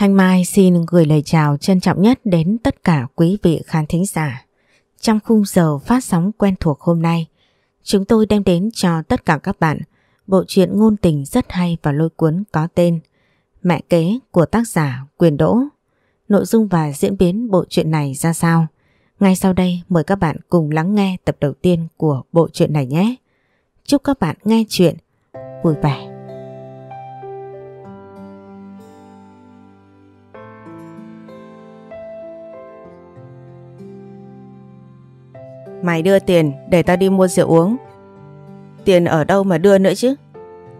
Thanh Mai xin gửi lời chào trân trọng nhất đến tất cả quý vị khán thính giả. Trong khung giờ phát sóng quen thuộc hôm nay, chúng tôi đem đến cho tất cả các bạn bộ truyện ngôn tình rất hay và lôi cuốn có tên Mẹ kế của tác giả Quyền Đỗ. Nội dung và diễn biến bộ truyện này ra sao? Ngay sau đây mời các bạn cùng lắng nghe tập đầu tiên của bộ truyện này nhé. Chúc các bạn nghe chuyện vui vẻ. Mày đưa tiền để tao đi mua rượu uống. Tiền ở đâu mà đưa nữa chứ?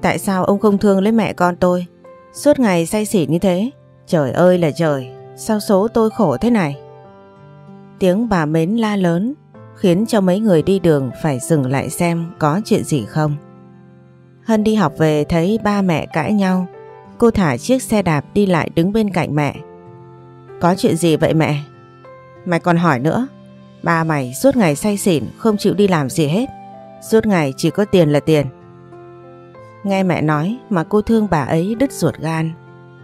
Tại sao ông không thương lấy mẹ con tôi? Suốt ngày say xỉn như thế. Trời ơi là trời, sao số tôi khổ thế này? Tiếng bà Mến la lớn khiến cho mấy người đi đường phải dừng lại xem có chuyện gì không. Hân đi học về thấy ba mẹ cãi nhau. Cô thả chiếc xe đạp đi lại đứng bên cạnh mẹ. Có chuyện gì vậy mẹ? Mày còn hỏi nữa. Ba mày suốt ngày say xỉn không chịu đi làm gì hết. Suốt ngày chỉ có tiền là tiền. Nghe mẹ nói mà cô thương bà ấy đứt ruột gan.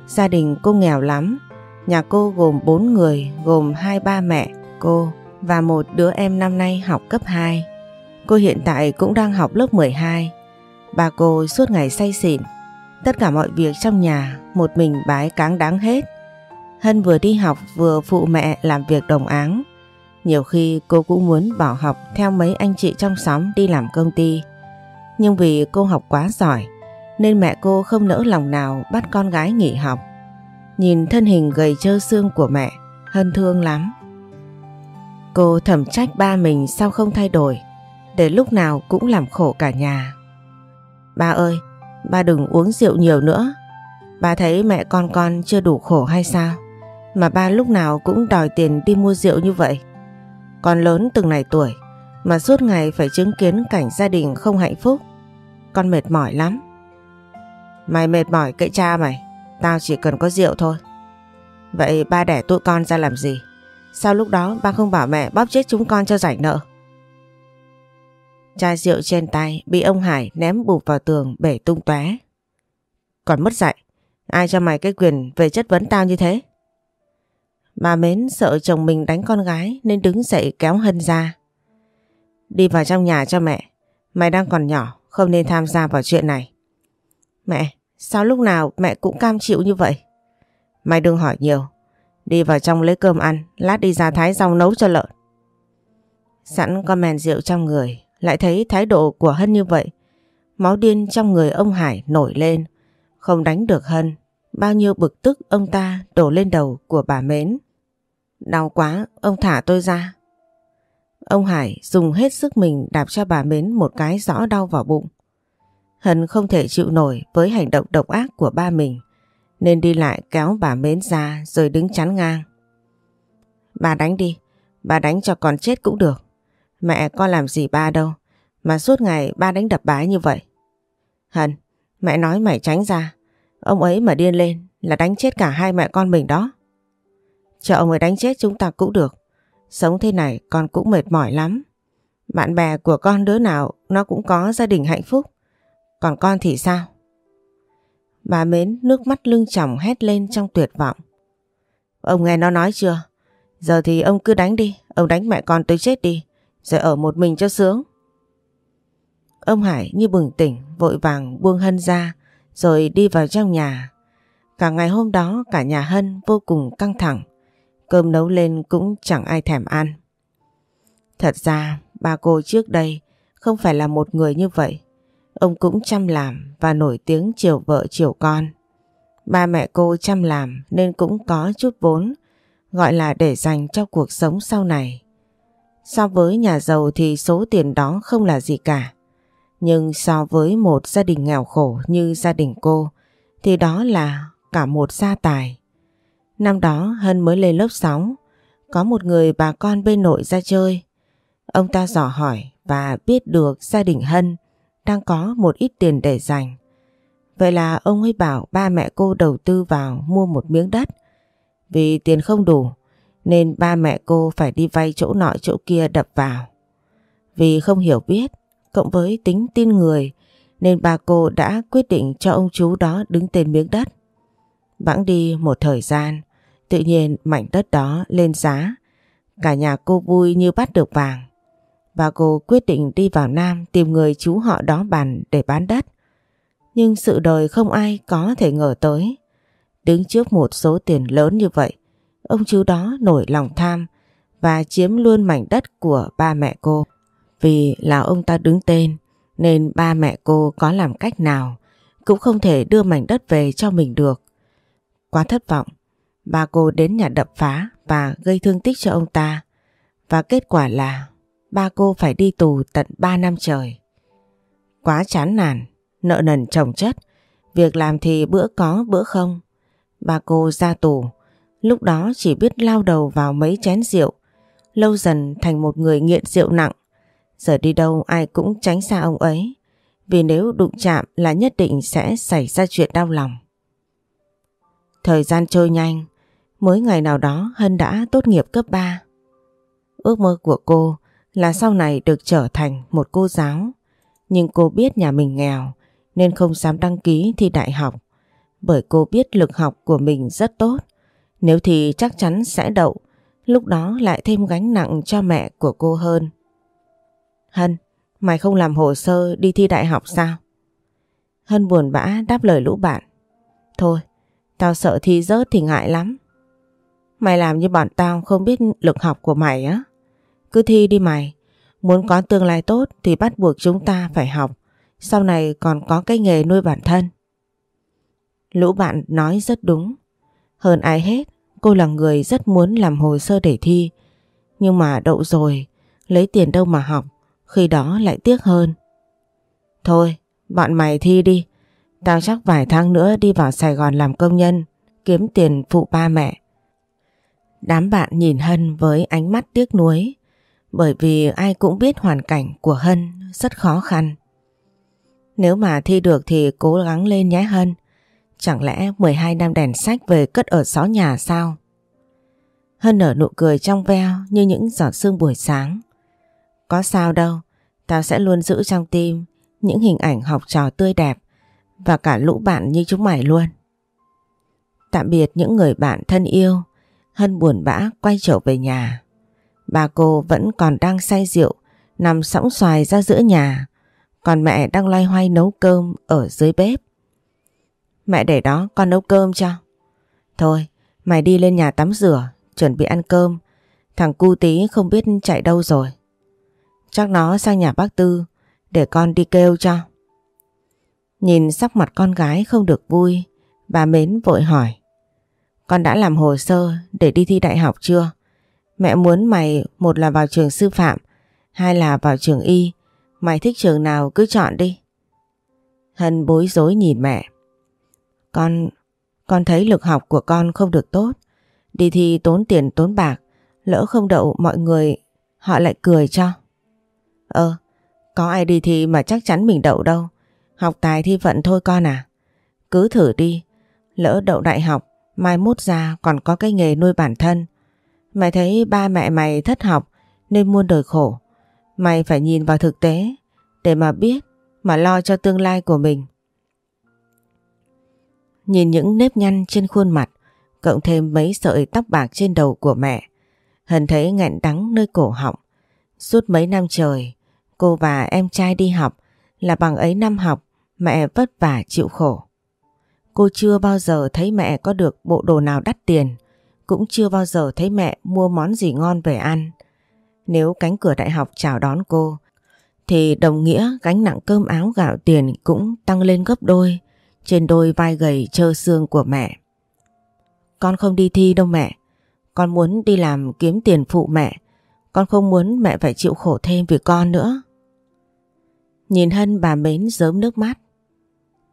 Gia đình cô nghèo lắm. Nhà cô gồm 4 người gồm hai ba mẹ, cô và một đứa em năm nay học cấp 2. Cô hiện tại cũng đang học lớp 12. Bà cô suốt ngày say xỉn. Tất cả mọi việc trong nhà một mình bái cáng đáng hết. Hân vừa đi học vừa phụ mẹ làm việc đồng áng. Nhiều khi cô cũng muốn bỏ học theo mấy anh chị trong xóm đi làm công ty. Nhưng vì cô học quá giỏi nên mẹ cô không nỡ lòng nào bắt con gái nghỉ học. Nhìn thân hình gầy trơ xương của mẹ, Hân thương lắm. Cô thầm trách ba mình sao không thay đổi, để lúc nào cũng làm khổ cả nhà. Ba ơi, ba đừng uống rượu nhiều nữa. Ba thấy mẹ con con chưa đủ khổ hay sao? Mà ba lúc nào cũng đòi tiền đi mua rượu như vậy. Con lớn từng này tuổi, mà suốt ngày phải chứng kiến cảnh gia đình không hạnh phúc. Con mệt mỏi lắm. Mày mệt mỏi cậy cha mày. Tao chỉ cần có rượu thôi. Vậy ba đẻ tụi con ra làm gì? Sao lúc đó ba không bảo mẹ bóp chết chúng con cho rảnh nợ? Chai rượu trên tay bị ông Hải ném bụp vào tường bể tung tóe. Còn mất dạy. Ai cho mày cái quyền về chất vấn tao như thế? Bà Mến sợ chồng mình đánh con gái nên đứng dậy kéo Hân ra. Đi vào trong nhà cho mẹ. Mày đang còn nhỏ, không nên tham gia vào chuyện này. Mẹ, sao lúc nào mẹ cũng cam chịu như vậy? Mày đừng hỏi nhiều. Đi vào trong lấy cơm ăn, lát đi ra thái rau nấu cho lợn. Sẵn con mèn rượu trong người, lại thấy thái độ của Hân như vậy. Máu điên trong người ông Hải nổi lên, không đánh được Hân. Bao nhiêu bực tức ông ta đổ lên đầu của bà Mến. Đau quá, ông thả tôi ra. Ông Hải dùng hết sức mình đạp cho bà Mến một cái rõ đau vào bụng. Hân không thể chịu nổi với hành động độc ác của ba mình nên đi lại kéo bà Mến ra rồi đứng chắn ngang. Bà đánh đi, bà đánh cho con chết cũng được. Mẹ con làm gì ba đâu mà suốt ngày ba đánh đập bà như vậy. Hân, mẹ nói mày tránh ra. Ông ấy mà điên lên là đánh chết cả hai mẹ con mình đó. Cho ông ấy đánh chết chúng ta cũng được. Sống thế này con cũng mệt mỏi lắm. Bạn bè của con đứa nào nó cũng có gia đình hạnh phúc. Còn con thì sao? Bà Mến nước mắt lưng tròng hét lên trong tuyệt vọng. Ông nghe nó nói chưa? Giờ thì ông cứ đánh đi, ông đánh mẹ con tới chết đi, rồi ở một mình cho sướng. Ông Hải như bừng tỉnh, vội vàng buông Hân ra, rồi đi vào trong nhà. Cả ngày hôm đó cả nhà Hân vô cùng căng thẳng, cơm nấu lên cũng chẳng ai thèm ăn. Thật ra ba cô trước đây không phải là một người như vậy. Ông cũng chăm làm và nổi tiếng chiều vợ chiều con. Ba mẹ cô chăm làm nên cũng có chút vốn, gọi là để dành cho cuộc sống sau này. So với nhà giàu thì số tiền đó không là gì cả. Nhưng so với một gia đình nghèo khổ như gia đình cô thì đó là cả một gia tài. Năm đó Hân mới lên lớp 6, có một người bà con bên nội ra chơi. Ông ta dò hỏi và biết được gia đình Hân đang có một ít tiền để dành. Vậy là ông ấy bảo ba mẹ cô đầu tư vào mua một miếng đất. Vì tiền không đủ nên ba mẹ cô phải đi vay chỗ nọ chỗ kia đập vào. Vì không hiểu biết, cộng với tính tin người nên bà cô đã quyết định cho ông chú đó đứng tên miếng đất. Bẵng đi một thời gian, tự nhiên mảnh đất đó lên giá. Cả nhà cô vui như bắt được vàng. Và cô quyết định đi vào Nam tìm người chú họ đó bàn để bán đất. Nhưng sự đời không ai có thể ngờ tới. Đứng trước một số tiền lớn như vậy, ông chú đó nổi lòng tham và chiếm luôn mảnh đất của ba mẹ cô. Vì là ông ta đứng tên nên ba mẹ cô có làm cách nào cũng không thể đưa mảnh đất về cho mình được. Quá thất vọng, ba cô đến nhà đập phá và gây thương tích cho ông ta. Và kết quả là ba cô phải đi tù tận 3 năm trời. Quá chán nản, nợ nần chồng chất, việc làm thì bữa có bữa không. Ba cô ra tù, lúc đó chỉ biết lao đầu vào mấy chén rượu, lâu dần thành một người nghiện rượu nặng. Giờ đi đâu ai cũng tránh xa ông ấy, vì nếu đụng chạm là nhất định sẽ xảy ra chuyện đau lòng. Thời gian trôi nhanh, mới ngày nào đó Hân đã tốt nghiệp cấp 3. Ước mơ của cô là sau này được trở thành một cô giáo. Nhưng cô biết nhà mình nghèo nên không dám đăng ký thi đại học. Bởi cô biết lực học của mình rất tốt. Nếu thì chắc chắn sẽ đậu, lúc đó lại thêm gánh nặng cho mẹ của cô hơn. Hân, mày không làm hồ sơ đi thi đại học sao? Hân buồn bã đáp lời lũ bạn. Thôi, tao sợ thi rớt thì ngại lắm. Mày làm như bọn tao không biết lực học của mày á. Cứ thi đi mày. Muốn có tương lai tốt thì bắt buộc chúng ta phải học. Sau này còn có cái nghề nuôi bản thân. Lũ bạn nói rất đúng. Hơn ai hết, cô là người rất muốn làm hồ sơ để thi. Nhưng mà đậu rồi, lấy tiền đâu mà học, khi đó lại tiếc hơn. Thôi, bọn mày thi đi. Tao chắc vài tháng nữa đi vào Sài Gòn làm công nhân, kiếm tiền phụ ba mẹ. Đám bạn nhìn Hân với ánh mắt tiếc nuối, bởi vì ai cũng biết hoàn cảnh của Hân rất khó khăn. Nếu mà thi được thì cố gắng lên nhé Hân. Chẳng lẽ 12 năm đèn sách về cất ở xó nhà sao? Hân nở nụ cười trong veo như những giọt sương buổi sáng. Có sao đâu, tao sẽ luôn giữ trong tim những hình ảnh học trò tươi đẹp và cả lũ bạn như chúng mày luôn. Tạm biệt những người bạn thân yêu, Hân buồn bã quay trở về nhà. Bà cô vẫn còn đang say rượu, nằm sóng xoài ra giữa nhà, còn mẹ đang loay hoay nấu cơm ở dưới bếp. Mẹ để đó con nấu cơm cho. Thôi, mày đi lên nhà tắm rửa, chuẩn bị ăn cơm. Thằng cu tí không biết chạy đâu rồi. Chắc nó sang nhà bác Tư để con đi kêu cho. Nhìn sắc mặt con gái không được vui, bà Mến vội hỏi. Con đã làm hồ sơ để đi thi đại học chưa? Mẹ muốn mày một là vào trường sư phạm, hai là vào trường y. Mày thích trường nào cứ chọn đi. Hân bối rối nhìn mẹ. Con, con thấy lực học của con không được tốt. Đi thi tốn tiền tốn bạc, lỡ không đậu mọi người họ lại cười cho. Ờ, có ai đi thi mà chắc chắn mình đậu đâu. Học tài thi vận thôi con à. Cứ thử đi, lỡ đậu đại học, mai mốt ra còn có cái nghề nuôi bản thân. Mày thấy ba mẹ mày thất học nên muôn đời khổ. Mày phải nhìn vào thực tế để mà biết, mà lo cho tương lai của mình. Nhìn những nếp nhăn trên khuôn mặt, cộng thêm mấy sợi tóc bạc trên đầu của mẹ, Hân thấy ngạnh đắng nơi cổ họng. Suốt mấy năm trời, cô và em trai đi học là bằng ấy năm học, mẹ vất vả chịu khổ. Cô chưa bao giờ thấy mẹ có được bộ đồ nào đắt tiền cũng chưa bao giờ thấy mẹ mua món gì ngon về ăn. Nếu cánh cửa đại học chào đón cô, thì đồng nghĩa gánh nặng cơm áo gạo tiền cũng tăng lên gấp đôi trên đôi vai gầy trơ xương của mẹ. Con không đi thi đâu mẹ, con muốn đi làm kiếm tiền phụ mẹ, con không muốn mẹ phải chịu khổ thêm vì con nữa. Nhìn Hân bà mến giớm nước mắt.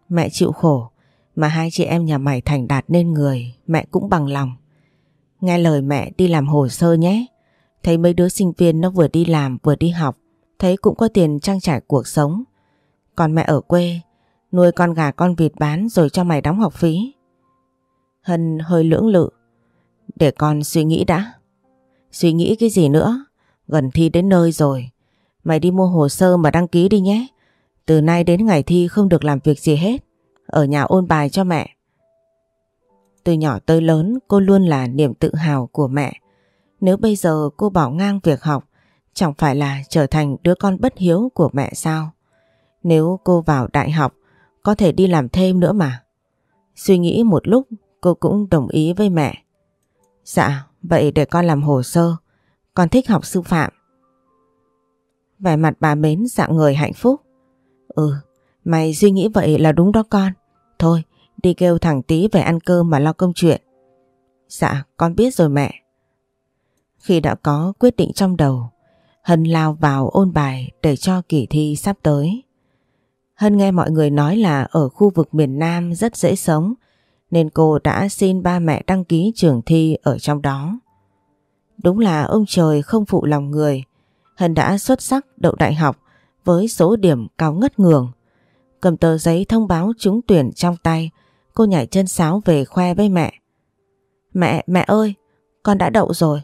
Mẹ chịu khổ, mà hai chị em nhà mày thành đạt nên người, mẹ cũng bằng lòng. Nghe lời mẹ đi làm hồ sơ nhé. Thấy mấy đứa sinh viên nó vừa đi làm vừa đi học, thấy cũng có tiền trang trải cuộc sống. Còn mẹ ở quê, nuôi con gà con vịt bán rồi cho mày đóng học phí. Hân hơi lưỡng lự. Để con suy nghĩ đã. Suy nghĩ cái gì nữa? Gần thi đến nơi rồi. Mày đi mua hồ sơ mà đăng ký đi nhé. Từ nay đến ngày thi không được làm việc gì hết. Ở nhà ôn bài cho mẹ. Từ nhỏ tới lớn cô luôn là niềm tự hào của mẹ. Nếu bây giờ cô bỏ ngang việc học, chẳng phải là trở thành đứa con bất hiếu của mẹ sao? Nếu cô vào đại học, có thể đi làm thêm nữa mà. Suy nghĩ một lúc, cô cũng đồng ý với mẹ. Dạ, vậy để con làm hồ sơ. Con thích học sư phạm. Vẻ mặt bà mến dạng người hạnh phúc. Ừ, mày suy nghĩ vậy là đúng đó con. Thôi, đi kêu thằng tí về ăn cơm mà lo công chuyện. Dạ, con biết rồi mẹ. Khi đã có quyết định trong đầu, Hân lao vào ôn bài để cho kỳ thi sắp tới. Hân nghe mọi người nói là ở khu vực miền Nam rất dễ sống, nên cô đã xin ba mẹ đăng ký trường thi ở trong đó. Đúng là ông trời không phụ lòng người, Hân đã xuất sắc đậu đại học với số điểm cao ngất ngường. Cầm tờ giấy thông báo trúng tuyển trong tay, cô nhảy chân sáo về khoe với mẹ. Mẹ, mẹ ơi, con đã đậu rồi.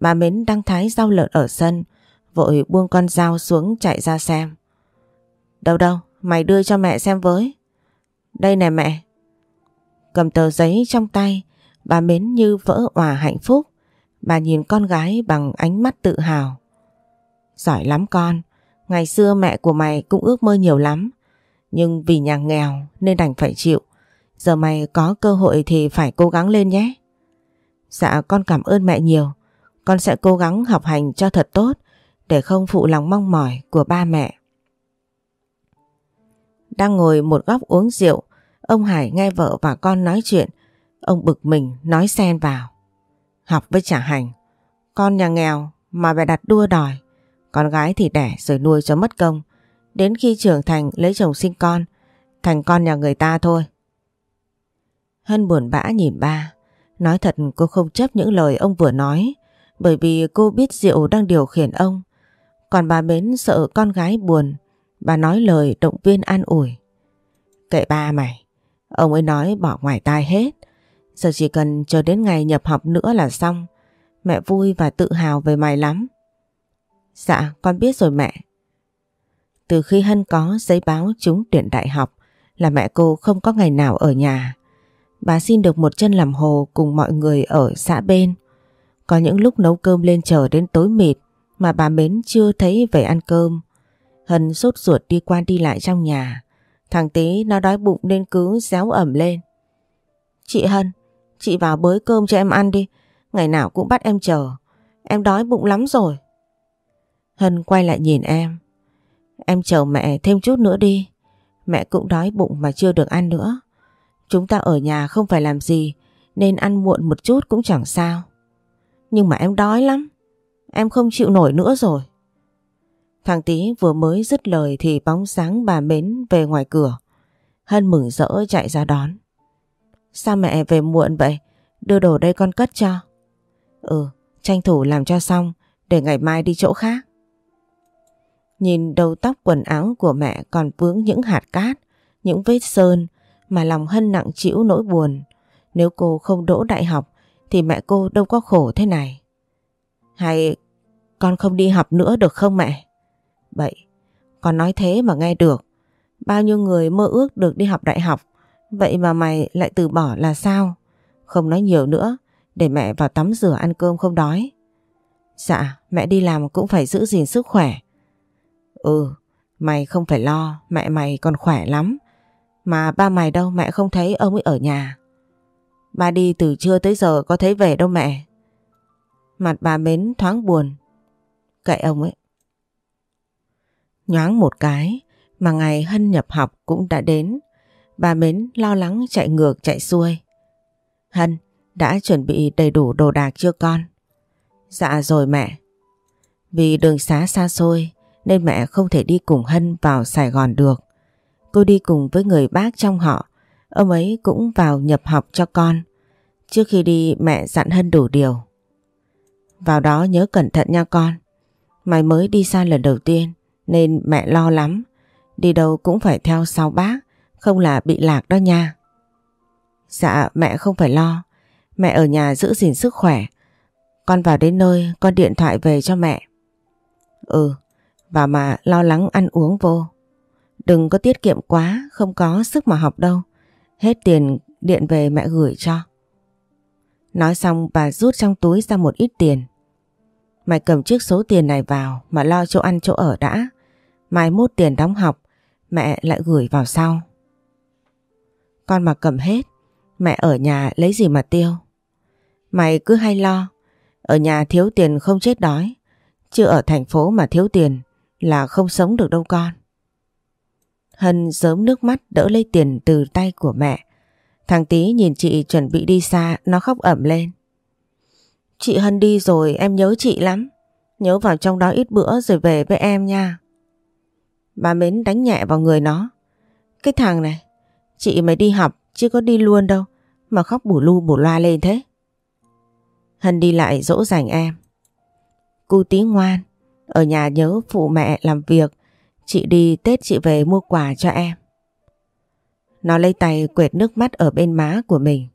Bà Mến đang thái rau lợn ở sân, vội buông con dao xuống chạy ra xem. Đâu đâu, mày đưa cho mẹ xem với. Đây nè mẹ. Cầm tờ giấy trong tay, bà Mến như vỡ òa hạnh phúc. Bà nhìn con gái bằng ánh mắt tự hào. Giỏi lắm con, ngày xưa mẹ của mày cũng ước mơ nhiều lắm. Nhưng vì nhà nghèo nên đành phải chịu. Giờ mày có cơ hội thì phải cố gắng lên nhé. Dạ con cảm ơn mẹ nhiều. Con sẽ cố gắng học hành cho thật tốt để không phụ lòng mong mỏi của ba mẹ. Đang ngồi một góc uống rượu, ông Hải nghe vợ và con nói chuyện. Ông bực mình nói xen vào. Học với trả hành. Con nhà nghèo mà mẹ đặt đua đòi. Con gái thì đẻ rồi nuôi cho mất công. Đến khi trưởng thành lấy chồng sinh con, thành con nhà người ta thôi. Hân buồn bã nhìn ba. Nói thật cô không chấp những lời ông vừa nói bởi vì cô biết Diệu đang điều khiển ông. Còn bà Mến sợ con gái buồn, bà nói lời động viên an ủi. Kệ ba mày, ông ấy nói bỏ ngoài tai hết. Giờ chỉ cần chờ đến ngày nhập học nữa là xong. Mẹ vui và tự hào về mày lắm. Dạ, con biết rồi mẹ. Từ khi Hân có giấy báo trúng tuyển đại học là mẹ cô không có ngày nào ở nhà. Bà xin được một chân làm hồ cùng mọi người ở xã bên. Có những lúc nấu cơm lên chờ đến tối mịt mà bà Mến chưa thấy về ăn cơm. Hân sốt ruột đi qua đi lại trong nhà. Thằng tí nó đói bụng nên cứ réo ẩm lên. Chị Hân, chị vào bới cơm cho em ăn đi. Ngày nào cũng bắt em chờ. Em đói bụng lắm rồi. Hân quay lại nhìn em. Em chờ mẹ thêm chút nữa đi. Mẹ cũng đói bụng mà chưa được ăn nữa. Chúng ta ở nhà không phải làm gì nên ăn muộn một chút cũng chẳng sao. Nhưng mà em đói lắm. Em không chịu nổi nữa rồi. Thằng tí vừa mới dứt lời thì bóng sáng bà Mến về ngoài cửa. Hân mừng rỡ chạy ra đón. Sao mẹ về muộn vậy? Đưa đồ đây con cất cho. Ừ, tranh thủ làm cho xong để ngày mai đi chỗ khác. Nhìn đầu tóc quần áo của mẹ còn vướng những hạt cát, những vết sơn mà lòng Hân nặng chịu nỗi buồn. Nếu cô không đỗ đại học thì mẹ cô đâu có khổ thế này. Hay con không đi học nữa được không mẹ? Bậy, con nói thế mà nghe được. Bao nhiêu người mơ ước được đi học đại học, vậy mà mày lại từ bỏ là sao? Không nói nhiều nữa, để mẹ vào tắm rửa ăn cơm không đói. Dạ, mẹ đi làm cũng phải giữ gìn sức khỏe. Ừ, mày không phải lo, mẹ mày còn khỏe lắm. Mà ba mày đâu mẹ không thấy ông ấy ở nhà. Ba đi từ trưa tới giờ có thấy về đâu mẹ. Mặt bà Mến thoáng buồn. Kệ ông ấy. Nhoáng một cái mà ngày Hân nhập học cũng đã đến. Bà Mến lo lắng chạy ngược chạy xuôi. Hân đã chuẩn bị đầy đủ đồ đạc chưa con? Dạ rồi mẹ. Vì đường xá xa xôi nên mẹ không thể đi cùng Hân vào Sài Gòn được. Cô đi cùng với người bác trong họ Ông ấy cũng vào nhập học cho con. Trước khi đi mẹ dặn Hân đủ điều. Vào đó nhớ cẩn thận nha con. Mày mới đi xa lần đầu tiên nên mẹ lo lắm. Đi đâu cũng phải theo sau bác, không là bị lạc đó nha. Dạ mẹ không phải lo. Mẹ ở nhà giữ gìn sức khỏe. Con vào đến nơi con điện thoại về cho mẹ. Ừ, và mà lo lắng ăn uống vô. Đừng có tiết kiệm quá, không có sức mà học đâu. Hết tiền điện về mẹ gửi cho. Nói xong bà rút trong túi ra một ít tiền. Mày cầm trước số tiền này vào mà lo chỗ ăn chỗ ở đã. Mai mốt tiền đóng học, mẹ lại gửi vào sau. Con mà cầm hết, mẹ ở nhà lấy gì mà tiêu. Mày cứ hay lo, ở nhà thiếu tiền không chết đói, chứ ở thành phố mà thiếu tiền là không sống được đâu con. Hân giớm nước mắt đỡ lấy tiền từ tay của mẹ. Thằng tí nhìn chị chuẩn bị đi xa, nó khóc ẩm lên. Chị Hân đi rồi em nhớ chị lắm. Nhớ vào trong đó ít bữa rồi về với em nha. Bà Mến đánh nhẹ vào người nó. Cái thằng này, chị mày đi học chứ có đi luôn đâu. Mà khóc bù lu bù loa lên thế. Hân đi lại dỗ dành em. Cô tí ngoan, ở nhà nhớ phụ mẹ làm việc. Chị đi Tết chị về mua quà cho em. Nó lấy tay quệt nước mắt ở bên má của mình.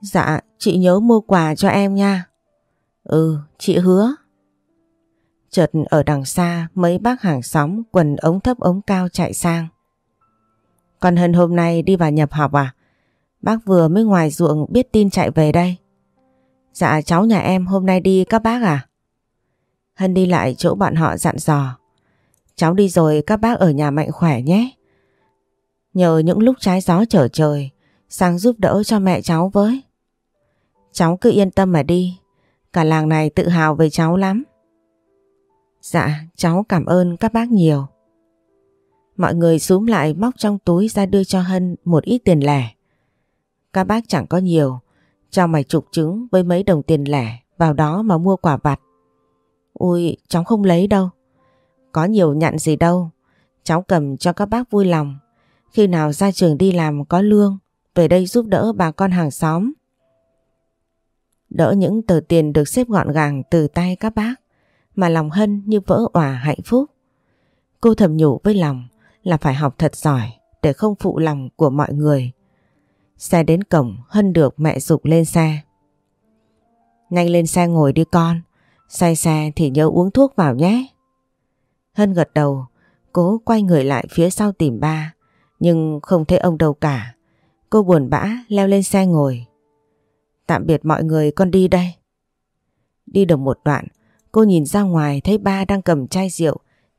Dạ, chị nhớ mua quà cho em nha. Ừ, chị hứa. Chợt ở đằng xa mấy bác hàng xóm quần ống thấp ống cao chạy sang. Con Hân hôm nay đi vào nhập học à? Bác vừa mới ngoài ruộng biết tin chạy về đây. Dạ cháu nhà em hôm nay đi các bác à? Hân đi lại chỗ bọn họ dặn dò. Cháu đi rồi các bác ở nhà mạnh khỏe nhé. Nhờ những lúc trái gió trở trời, sang giúp đỡ cho mẹ cháu với. Cháu cứ yên tâm mà đi, cả làng này tự hào về cháu lắm. Dạ, cháu cảm ơn các bác nhiều. Mọi người xúm lại móc trong túi ra đưa cho Hân một ít tiền lẻ. Các bác chẳng có nhiều, cho mày chục trứng với mấy đồng tiền lẻ vào đó mà mua quả vặt. Ui, cháu không lấy đâu. Có nhiều nhận gì đâu. Cháu cầm cho các bác vui lòng. Khi nào ra trường đi làm có lương, về đây giúp đỡ bà con hàng xóm. Đỡ những tờ tiền được xếp gọn gàng từ tay các bác, mà lòng Hân như vỡ òa hạnh phúc. Cô thầm nhủ với lòng là phải học thật giỏi để không phụ lòng của mọi người. Xe đến cổng Hân được mẹ dục lên xe. Nhanh lên xe ngồi đi con, say xe thì nhớ uống thuốc vào nhé. Hân gật đầu, cố quay người lại phía sau tìm ba, nhưng không thấy ông đâu cả. Cô buồn bã leo lên xe ngồi. Tạm biệt mọi người con đi đây. Đi được một đoạn, cô nhìn ra ngoài thấy ba đang cầm chai rượu,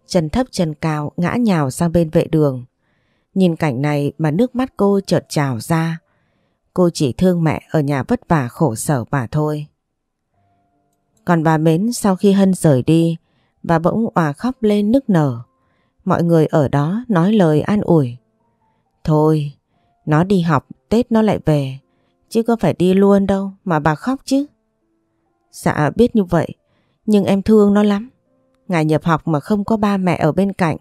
chân thấp chân cao ngã nhào sang bên vệ đường. Nhìn cảnh này mà nước mắt cô chợt trào ra. Cô chỉ thương mẹ ở nhà vất vả khổ sở mà thôi. Còn bà Mến sau khi Hân rời đi, bà bỗng òa khóc lên nức nở. Mọi người ở đó nói lời an ủi. Thôi, nó đi học, Tết nó lại về. Chứ có phải đi luôn đâu mà bà khóc chứ. Dạ biết như vậy, nhưng em thương nó lắm. Ngày nhập học mà không có ba mẹ ở bên cạnh.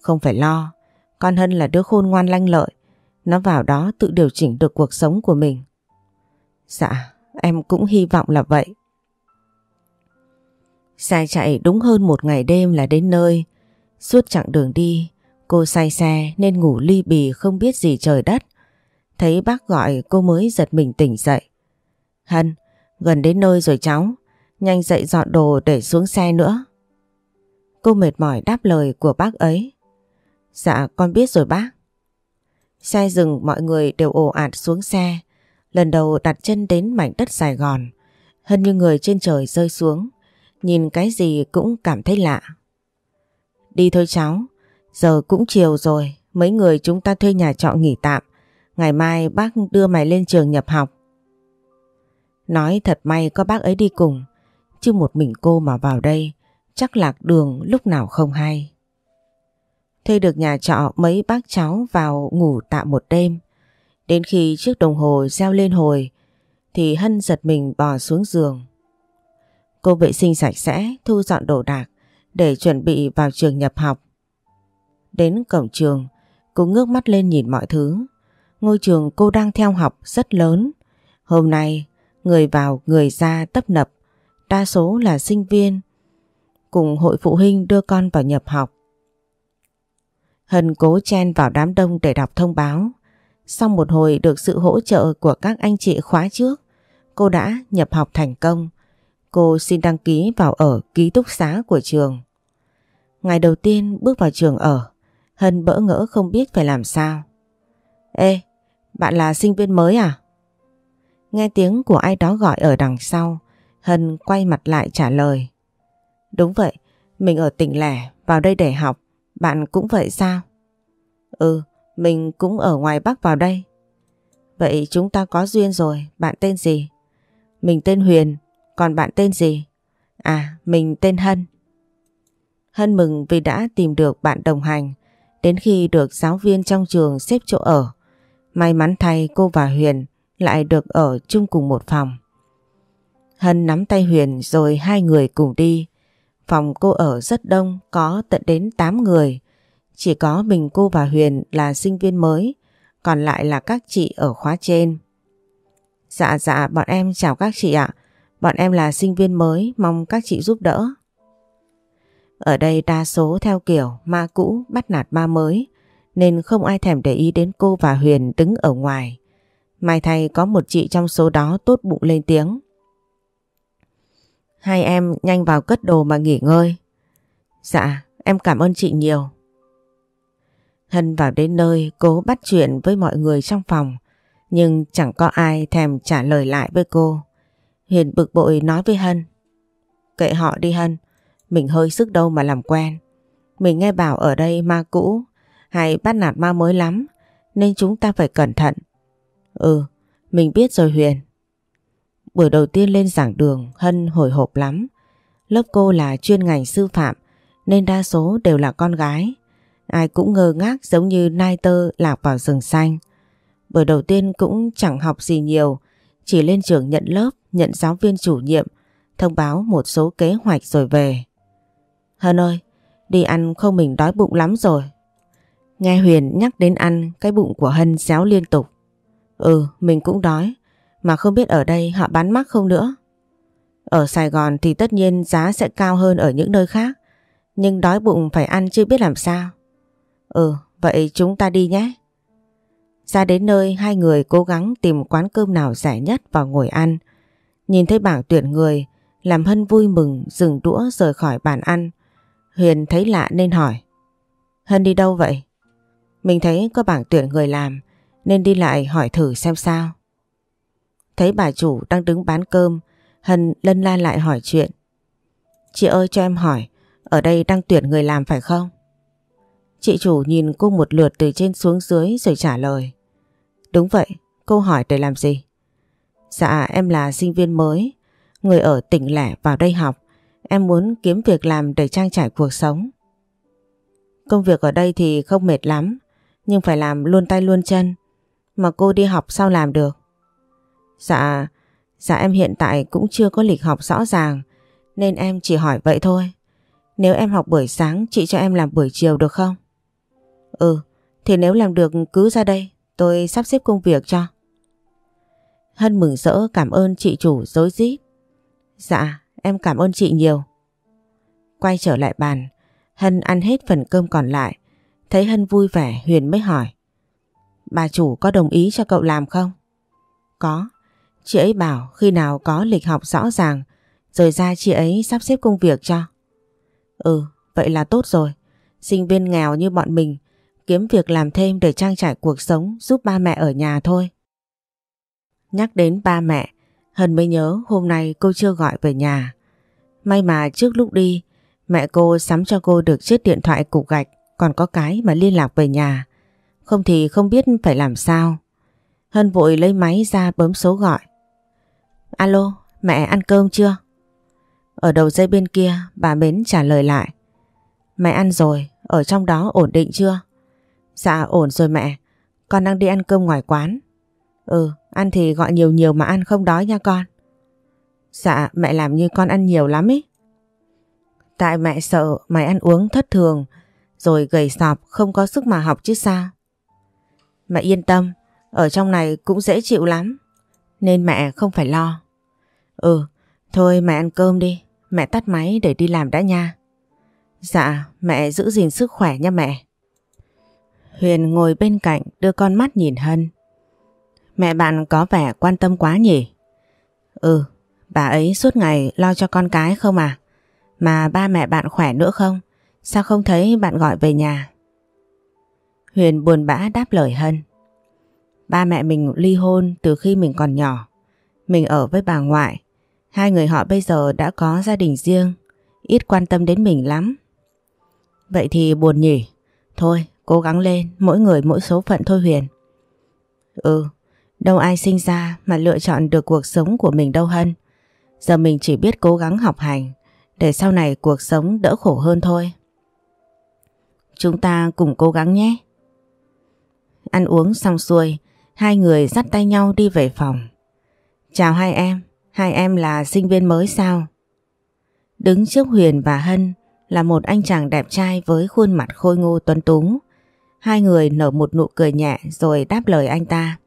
Không phải lo, con Hân là đứa khôn ngoan lanh lợi. Nó vào đó tự điều chỉnh được cuộc sống của mình. Dạ, em cũng hy vọng là vậy. Xe chạy đúng hơn một ngày đêm là đến nơi. Suốt chặng đường đi, cô say xe nên ngủ ly bì không biết gì trời đất. Thấy bác gọi cô mới giật mình tỉnh dậy. Hân, gần đến nơi rồi cháu. Nhanh dậy dọn đồ để xuống xe nữa. Cô mệt mỏi đáp lời của bác ấy. Dạ con biết rồi bác. Xe dừng mọi người đều ồ ạt xuống xe. Lần đầu đặt chân đến mảnh đất Sài Gòn. Hân như người trên trời rơi xuống. Nhìn cái gì cũng cảm thấy lạ. Đi thôi cháu. Giờ cũng chiều rồi. Mấy người chúng ta thuê nhà trọ nghỉ tạm. Ngày mai bác đưa mày lên trường nhập học. Nói thật may có bác ấy đi cùng. Chứ một mình cô mà vào đây, chắc lạc đường lúc nào không hay. Thuê được nhà trọ mấy bác cháu vào ngủ tạm một đêm. Đến khi chiếc đồng hồ reo lên hồi, thì Hân giật mình bò xuống giường. Cô vệ sinh sạch sẽ, thu dọn đồ đạc để chuẩn bị vào trường nhập học. Đến cổng trường, cô ngước mắt lên nhìn mọi thứ. Ngôi trường cô đang theo học rất lớn. Hôm nay, người vào người ra tấp nập, đa số là sinh viên, cùng hội phụ huynh đưa con vào nhập học. Hân cố chen vào đám đông để đọc thông báo. Sau một hồi được sự hỗ trợ của các anh chị khóa trước, cô đã nhập học thành công. Cô xin đăng ký vào ở ký túc xá của trường. Ngày đầu tiên bước vào trường ở, Hân bỡ ngỡ không biết phải làm sao. Ê, Bạn là sinh viên mới à? Nghe tiếng của ai đó gọi ở đằng sau, Hân quay mặt lại trả lời. Đúng vậy, mình ở tỉnh lẻ, vào đây để học, bạn cũng vậy sao? Ừ, mình cũng ở ngoài Bắc vào đây. Vậy chúng ta có duyên rồi, bạn tên gì? Mình tên Huyền, còn bạn tên gì? À, mình tên Hân. Hân mừng vì đã tìm được bạn đồng hành, đến khi được giáo viên trong trường xếp chỗ ở. May mắn thay cô và Huyền lại được ở chung cùng một phòng. Hân nắm tay Huyền rồi hai người cùng đi. Phòng cô ở rất đông, có tận đến 8 người. Chỉ có mình cô và Huyền là sinh viên mới, còn lại là các chị ở khóa trên. Dạ dạ bọn em chào các chị ạ. Bọn em là sinh viên mới, mong các chị giúp đỡ. Ở đây đa số theo kiểu ma cũ bắt nạt ma mới, nên không ai thèm để ý đến cô và Huyền đứng ở ngoài. mai thay có một chị trong số đó tốt bụng lên tiếng. Hai em nhanh vào cất đồ mà nghỉ ngơi. Dạ, em cảm ơn chị nhiều. Hân vào đến nơi cố bắt chuyện với mọi người trong phòng, nhưng chẳng có ai thèm trả lời lại với cô. Hiền bực bội nói với Hân. Kệ họ đi Hân, mình hơi sức đâu mà làm quen. Mình nghe bảo ở đây ma cũ hay bắt nạt ma mới lắm, nên chúng ta phải cẩn thận. Ừ, mình biết rồi Huyền. Buổi đầu tiên lên giảng đường Hân hồi hộp lắm. Lớp cô là chuyên ngành sư phạm nên đa số đều là con gái. Ai cũng ngơ ngác giống như nai tơ lạc vào rừng xanh. Buổi đầu tiên cũng chẳng học gì nhiều, chỉ lên trường nhận lớp, nhận giáo viên chủ nhiệm, thông báo một số kế hoạch rồi về. Hân ơi, đi ăn không mình đói bụng lắm rồi. Nghe Huyền nhắc đến ăn, cái bụng của Hân xéo liên tục. Ừ, mình cũng đói, mà không biết ở đây họ bán mắc không nữa. Ở Sài Gòn thì tất nhiên giá sẽ cao hơn ở những nơi khác, nhưng đói bụng phải ăn chưa biết làm sao. Ừ, vậy chúng ta đi nhé. Ra đến nơi hai người cố gắng tìm quán cơm nào rẻ nhất và ngồi ăn. Nhìn thấy bảng tuyển người, làm Hân vui mừng dừng đũa rời khỏi bàn ăn. Huyền thấy lạ nên hỏi. Hân đi đâu vậy? Mình thấy có bảng tuyển người làm nên đi lại hỏi thử xem sao. Thấy bà chủ đang đứng bán cơm, Hân lân la lại hỏi chuyện. Chị ơi cho em hỏi, ở đây đang tuyển người làm phải không? Chị chủ nhìn cô một lượt từ trên xuống dưới rồi trả lời. Đúng vậy, cô hỏi để làm gì? Dạ em là sinh viên mới, người ở tỉnh lẻ vào đây học. Em muốn kiếm việc làm để trang trải cuộc sống. Công việc ở đây thì không mệt lắm, nhưng phải làm luôn tay luôn chân. Mà cô đi học sao làm được? Dạ, dạ em hiện tại cũng chưa có lịch học rõ ràng, nên em chỉ hỏi vậy thôi. Nếu em học buổi sáng, chị cho em làm buổi chiều được không? Ừ, thì nếu làm được cứ ra đây, tôi sắp xếp công việc cho. Hân mừng rỡ cảm ơn chị chủ dối rít. Dạ, em cảm ơn chị nhiều. Quay trở lại bàn, Hân ăn hết phần cơm còn lại. Thấy Hân vui vẻ Huyền mới hỏi. Bà chủ có đồng ý cho cậu làm không? Có. Chị ấy bảo khi nào có lịch học rõ ràng rồi ra chị ấy sắp xếp công việc cho. Ừ, vậy là tốt rồi. Sinh viên nghèo như bọn mình kiếm việc làm thêm để trang trải cuộc sống giúp ba mẹ ở nhà thôi. Nhắc đến ba mẹ, Hân mới nhớ hôm nay cô chưa gọi về nhà. May mà trước lúc đi, mẹ cô sắm cho cô được chiếc điện thoại cục gạch còn có cái mà liên lạc về nhà. Không thì không biết phải làm sao. Hân vội lấy máy ra bấm số gọi. Alo, mẹ ăn cơm chưa? Ở đầu dây bên kia, bà Mến trả lời lại. Mẹ ăn rồi, ở trong đó ổn định chưa? Dạ ổn rồi mẹ, con đang đi ăn cơm ngoài quán. Ừ, ăn thì gọi nhiều nhiều mà ăn không đói nha con. Dạ, mẹ làm như con ăn nhiều lắm ý. Tại mẹ sợ mày ăn uống thất thường, rồi gầy sọp không có sức mà học chứ sao. Mẹ yên tâm, ở trong này cũng dễ chịu lắm, nên mẹ không phải lo. Ừ, thôi mẹ ăn cơm đi, mẹ tắt máy để đi làm đã nha. Dạ, mẹ giữ gìn sức khỏe nha mẹ. Huyền ngồi bên cạnh đưa con mắt nhìn Hân. Mẹ bạn có vẻ quan tâm quá nhỉ? Ừ, bà ấy suốt ngày lo cho con cái không à? Mà ba mẹ bạn khỏe nữa không? Sao không thấy bạn gọi về nhà? Huyền buồn bã đáp lời Hân. Ba mẹ mình ly hôn từ khi mình còn nhỏ. Mình ở với bà ngoại. Hai người họ bây giờ đã có gia đình riêng, ít quan tâm đến mình lắm. Vậy thì buồn nhỉ? Thôi, cố gắng lên, mỗi người mỗi số phận thôi Huyền. Ừ, đâu ai sinh ra mà lựa chọn được cuộc sống của mình đâu Hân. Giờ mình chỉ biết cố gắng học hành, để sau này cuộc sống đỡ khổ hơn thôi. Chúng ta cùng cố gắng nhé. Ăn uống xong xuôi, hai người dắt tay nhau đi về phòng. Chào hai em, hai em là sinh viên mới sao? Đứng trước Huyền và Hân là một anh chàng đẹp trai với khuôn mặt khôi ngô tuấn túng. Hai người nở một nụ cười nhẹ rồi đáp lời anh ta.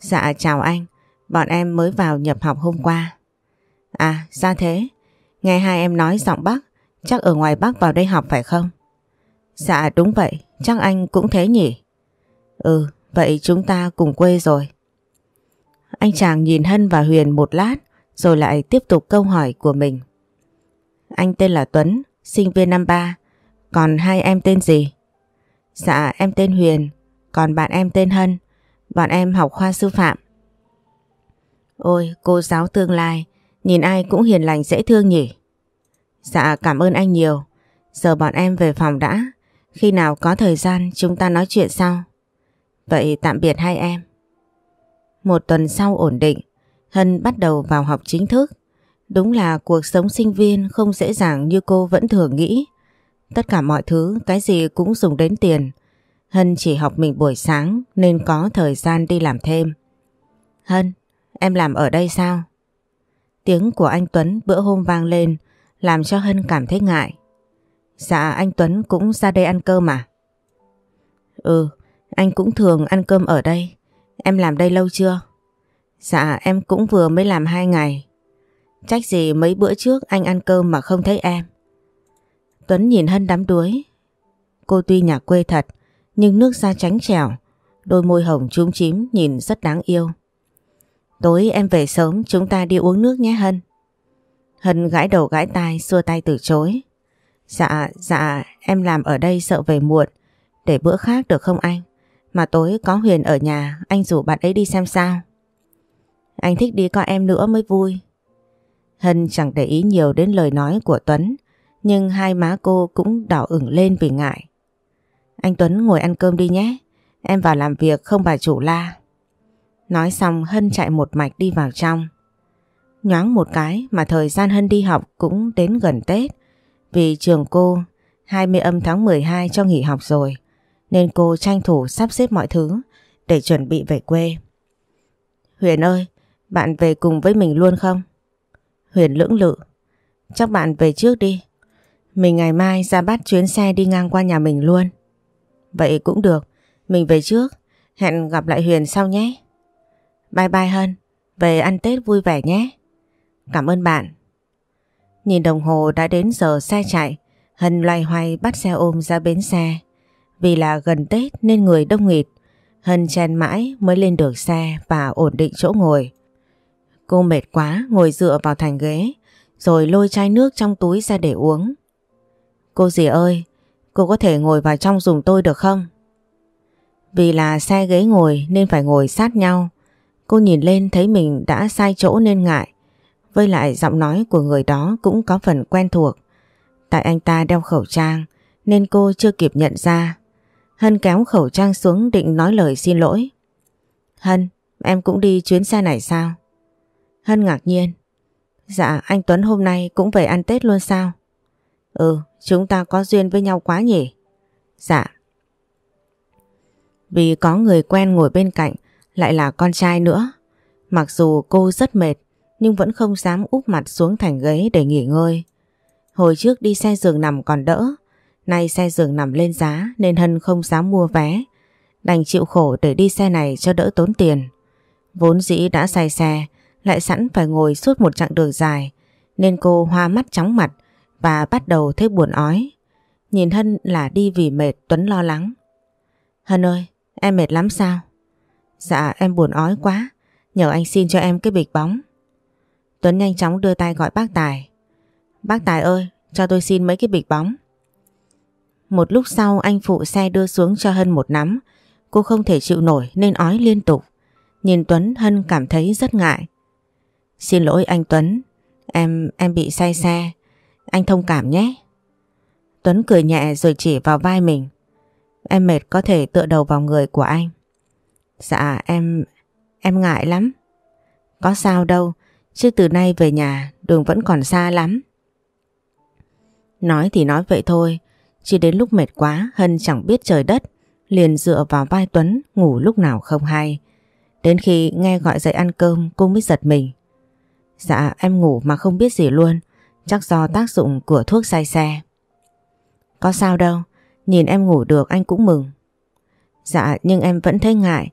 Dạ chào anh, bọn em mới vào nhập học hôm qua. À, ra thế? Nghe hai em nói giọng Bắc, chắc ở ngoài Bắc vào đây học phải không? Dạ đúng vậy, chắc anh cũng thế nhỉ? Ừ, vậy chúng ta cùng quê rồi. Anh chàng nhìn Hân và Huyền một lát rồi lại tiếp tục câu hỏi của mình. Anh tên là Tuấn, sinh viên năm ba, còn hai em tên gì? Dạ em tên Huyền, còn bạn em tên Hân, bọn em học khoa sư phạm. Ôi cô giáo tương lai, nhìn ai cũng hiền lành dễ thương nhỉ? Dạ cảm ơn anh nhiều, giờ bọn em về phòng đã, khi nào có thời gian chúng ta nói chuyện sau. Vậy tạm biệt hai em. Một tuần sau ổn định, Hân bắt đầu vào học chính thức. Đúng là cuộc sống sinh viên không dễ dàng như cô vẫn thường nghĩ. Tất cả mọi thứ, cái gì cũng dùng đến tiền. Hân chỉ học mình buổi sáng nên có thời gian đi làm thêm. Hân, em làm ở đây sao? Tiếng của anh Tuấn bữa hôm vang lên làm cho Hân cảm thấy ngại. Dạ anh Tuấn cũng ra đây ăn cơm à? Ừ, anh cũng thường ăn cơm ở đây. Em làm đây lâu chưa? Dạ em cũng vừa mới làm hai ngày. Trách gì mấy bữa trước anh ăn cơm mà không thấy em. Tuấn nhìn Hân đắm đuối. Cô tuy nhà quê thật, nhưng nước da trắng trẻo, đôi môi hồng trúng chím nhìn rất đáng yêu. Tối em về sớm chúng ta đi uống nước nhé Hân. Hân gãi đầu gãi tai xua tay từ chối. Dạ, dạ, em làm ở đây sợ về muộn, để bữa khác được không anh? Mà tối có Huyền ở nhà, anh rủ bạn ấy đi xem sao. Anh thích đi coi em nữa mới vui. Hân chẳng để ý nhiều đến lời nói của Tuấn, nhưng hai má cô cũng đỏ ửng lên vì ngại. Anh Tuấn ngồi ăn cơm đi nhé, em vào làm việc không bà chủ la. Nói xong Hân chạy một mạch đi vào trong. Nhoáng một cái mà thời gian Hân đi học cũng đến gần Tết, vì trường cô 20 âm tháng 12 cho nghỉ học rồi nên cô tranh thủ sắp xếp mọi thứ để chuẩn bị về quê. Huyền ơi, bạn về cùng với mình luôn không? Huyền lưỡng lự. Chắc bạn về trước đi. Mình ngày mai ra bắt chuyến xe đi ngang qua nhà mình luôn. Vậy cũng được, mình về trước. Hẹn gặp lại Huyền sau nhé. Bye bye Hân, về ăn Tết vui vẻ nhé. Cảm ơn bạn. Nhìn đồng hồ đã đến giờ xe chạy, Hân loay hoay bắt xe ôm ra bến xe. Vì là gần Tết nên người đông nghịt, Hân chen mãi mới lên được xe và ổn định chỗ ngồi. Cô mệt quá ngồi dựa vào thành ghế rồi lôi chai nước trong túi ra để uống. Cô dì ơi, cô có thể ngồi vào trong dùng tôi được không? Vì là xe ghế ngồi nên phải ngồi sát nhau. Cô nhìn lên thấy mình đã sai chỗ nên ngại. Với lại giọng nói của người đó cũng có phần quen thuộc. Tại anh ta đeo khẩu trang nên cô chưa kịp nhận ra Hân kéo khẩu trang xuống định nói lời xin lỗi. Hân, em cũng đi chuyến xe này sao? Hân ngạc nhiên. Dạ, anh Tuấn hôm nay cũng về ăn Tết luôn sao? Ừ, chúng ta có duyên với nhau quá nhỉ? Dạ. Vì có người quen ngồi bên cạnh, lại là con trai nữa. Mặc dù cô rất mệt, nhưng vẫn không dám úp mặt xuống thành ghế để nghỉ ngơi. Hồi trước đi xe giường nằm còn đỡ, Nay xe giường nằm lên giá nên Hân không dám mua vé. Đành chịu khổ để đi xe này cho đỡ tốn tiền. Vốn dĩ đã say xe, lại sẵn phải ngồi suốt một chặng đường dài. Nên cô hoa mắt chóng mặt và bắt đầu thấy buồn ói. Nhìn Hân là đi vì mệt Tuấn lo lắng. Hân ơi, em mệt lắm sao? Dạ em buồn ói quá, nhờ anh xin cho em cái bịch bóng. Tuấn nhanh chóng đưa tay gọi bác Tài. Bác Tài ơi, cho tôi xin mấy cái bịch bóng. Một lúc sau anh phụ xe đưa xuống cho Hân một nắm, Cô không thể chịu nổi nên ói liên tục. Nhìn Tuấn Hân cảm thấy rất ngại. Xin lỗi anh Tuấn, em em bị say xe. Anh thông cảm nhé. Tuấn cười nhẹ rồi chỉ vào vai mình. Em mệt có thể tựa đầu vào người của anh. Dạ em... em ngại lắm. Có sao đâu, chứ từ nay về nhà đường vẫn còn xa lắm. Nói thì nói vậy thôi, chỉ đến lúc mệt quá Hân chẳng biết trời đất, liền dựa vào vai Tuấn ngủ lúc nào không hay. Đến khi nghe gọi dậy ăn cơm cô mới giật mình. Dạ em ngủ mà không biết gì luôn, chắc do tác dụng của thuốc say xe. Có sao đâu, nhìn em ngủ được anh cũng mừng. Dạ nhưng em vẫn thấy ngại,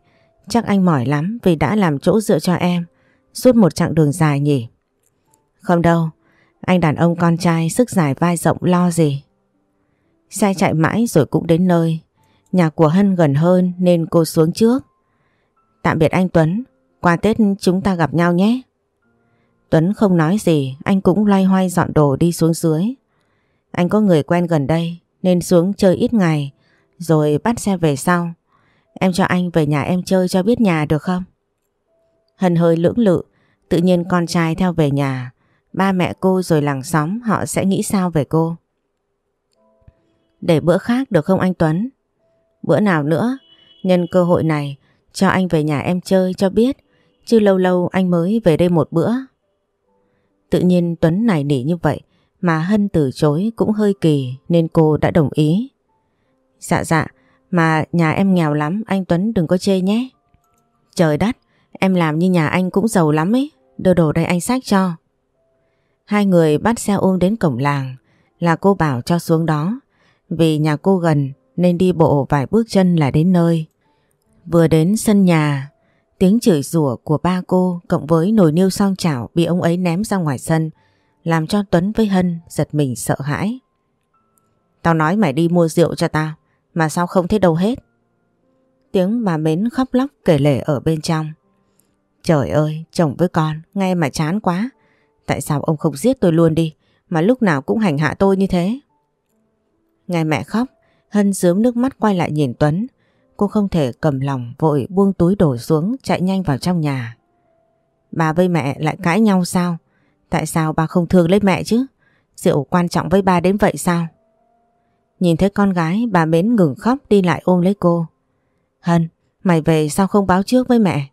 chắc anh mỏi lắm vì đã làm chỗ dựa cho em suốt một chặng đường dài nhỉ. Không đâu, anh đàn ông con trai sức dài vai rộng lo gì. Xe chạy mãi rồi cũng đến nơi. Nhà của Hân gần hơn nên cô xuống trước. Tạm biệt anh Tuấn, qua Tết chúng ta gặp nhau nhé. Tuấn không nói gì, anh cũng loay hoay dọn đồ đi xuống dưới. Anh có người quen gần đây nên xuống chơi ít ngày rồi bắt xe về sau. Em cho anh về nhà em chơi cho biết nhà được không? Hân hơi lưỡng lự, tự nhiên con trai theo về nhà. Ba mẹ cô rồi làng xóm họ sẽ nghĩ sao về cô. Để bữa khác được không anh Tuấn? Bữa nào nữa, nhân cơ hội này cho anh về nhà em chơi cho biết, chứ lâu lâu anh mới về đây một bữa. Tự nhiên Tuấn này nỉ như vậy mà Hân từ chối cũng hơi kỳ nên cô đã đồng ý. Dạ dạ, mà nhà em nghèo lắm anh Tuấn đừng có chê nhé. Trời đất, em làm như nhà anh cũng giàu lắm ấy, đưa đồ đây anh sách cho. Hai người bắt xe ôm đến cổng làng là cô bảo cho xuống đó vì nhà cô gần nên đi bộ vài bước chân là đến nơi. Vừa đến sân nhà, tiếng chửi rủa của ba cô cộng với nồi niêu song chảo bị ông ấy ném ra ngoài sân làm cho Tuấn với Hân giật mình sợ hãi. Tao nói mày đi mua rượu cho tao mà sao không thấy đâu hết. Tiếng bà Mến khóc lóc kể lể ở bên trong. Trời ơi, chồng với con, nghe mà chán quá. Tại sao ông không giết tôi luôn đi, mà lúc nào cũng hành hạ tôi như thế? Nghe mẹ khóc, Hân dướm nước mắt quay lại nhìn Tuấn. Cô không thể cầm lòng vội buông túi đổ xuống chạy nhanh vào trong nhà. Bà với mẹ lại cãi nhau sao? Tại sao bà không thương lấy mẹ chứ? Rượu quan trọng với ba đến vậy sao? Nhìn thấy con gái bà mến ngừng khóc đi lại ôm lấy cô. Hân, mày về sao không báo trước với mẹ?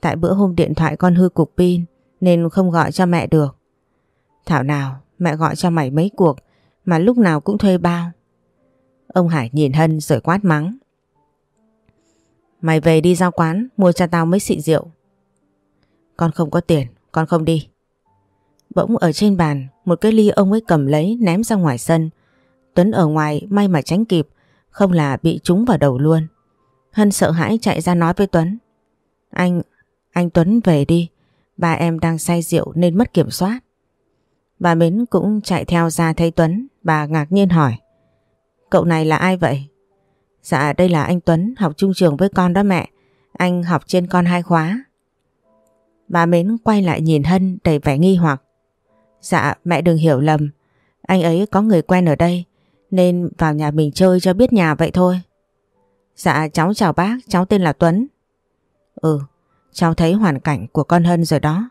Tại bữa hôm điện thoại con hư cục pin nên không gọi cho mẹ được. Thảo nào mẹ gọi cho mày mấy cuộc mà lúc nào cũng thuê bao. Ông Hải nhìn Hân rồi quát mắng. Mày về đi giao quán mua cho tao mấy xị rượu. Con không có tiền, con không đi. Bỗng ở trên bàn một cái ly ông ấy cầm lấy ném ra ngoài sân. Tuấn ở ngoài may mà tránh kịp, không là bị trúng vào đầu luôn. Hân sợ hãi chạy ra nói với Tuấn. Anh, anh Tuấn về đi, ba em đang say rượu nên mất kiểm soát. Bà Mến cũng chạy theo ra thấy Tuấn, bà ngạc nhiên hỏi. Cậu này là ai vậy? Dạ đây là anh Tuấn học chung trường với con đó mẹ, anh học trên con hai khóa. Bà Mến quay lại nhìn Hân đầy vẻ nghi hoặc. Dạ mẹ đừng hiểu lầm, anh ấy có người quen ở đây nên vào nhà mình chơi cho biết nhà vậy thôi. Dạ cháu chào bác, cháu tên là Tuấn. Ừ, cháu thấy hoàn cảnh của con Hân rồi đó.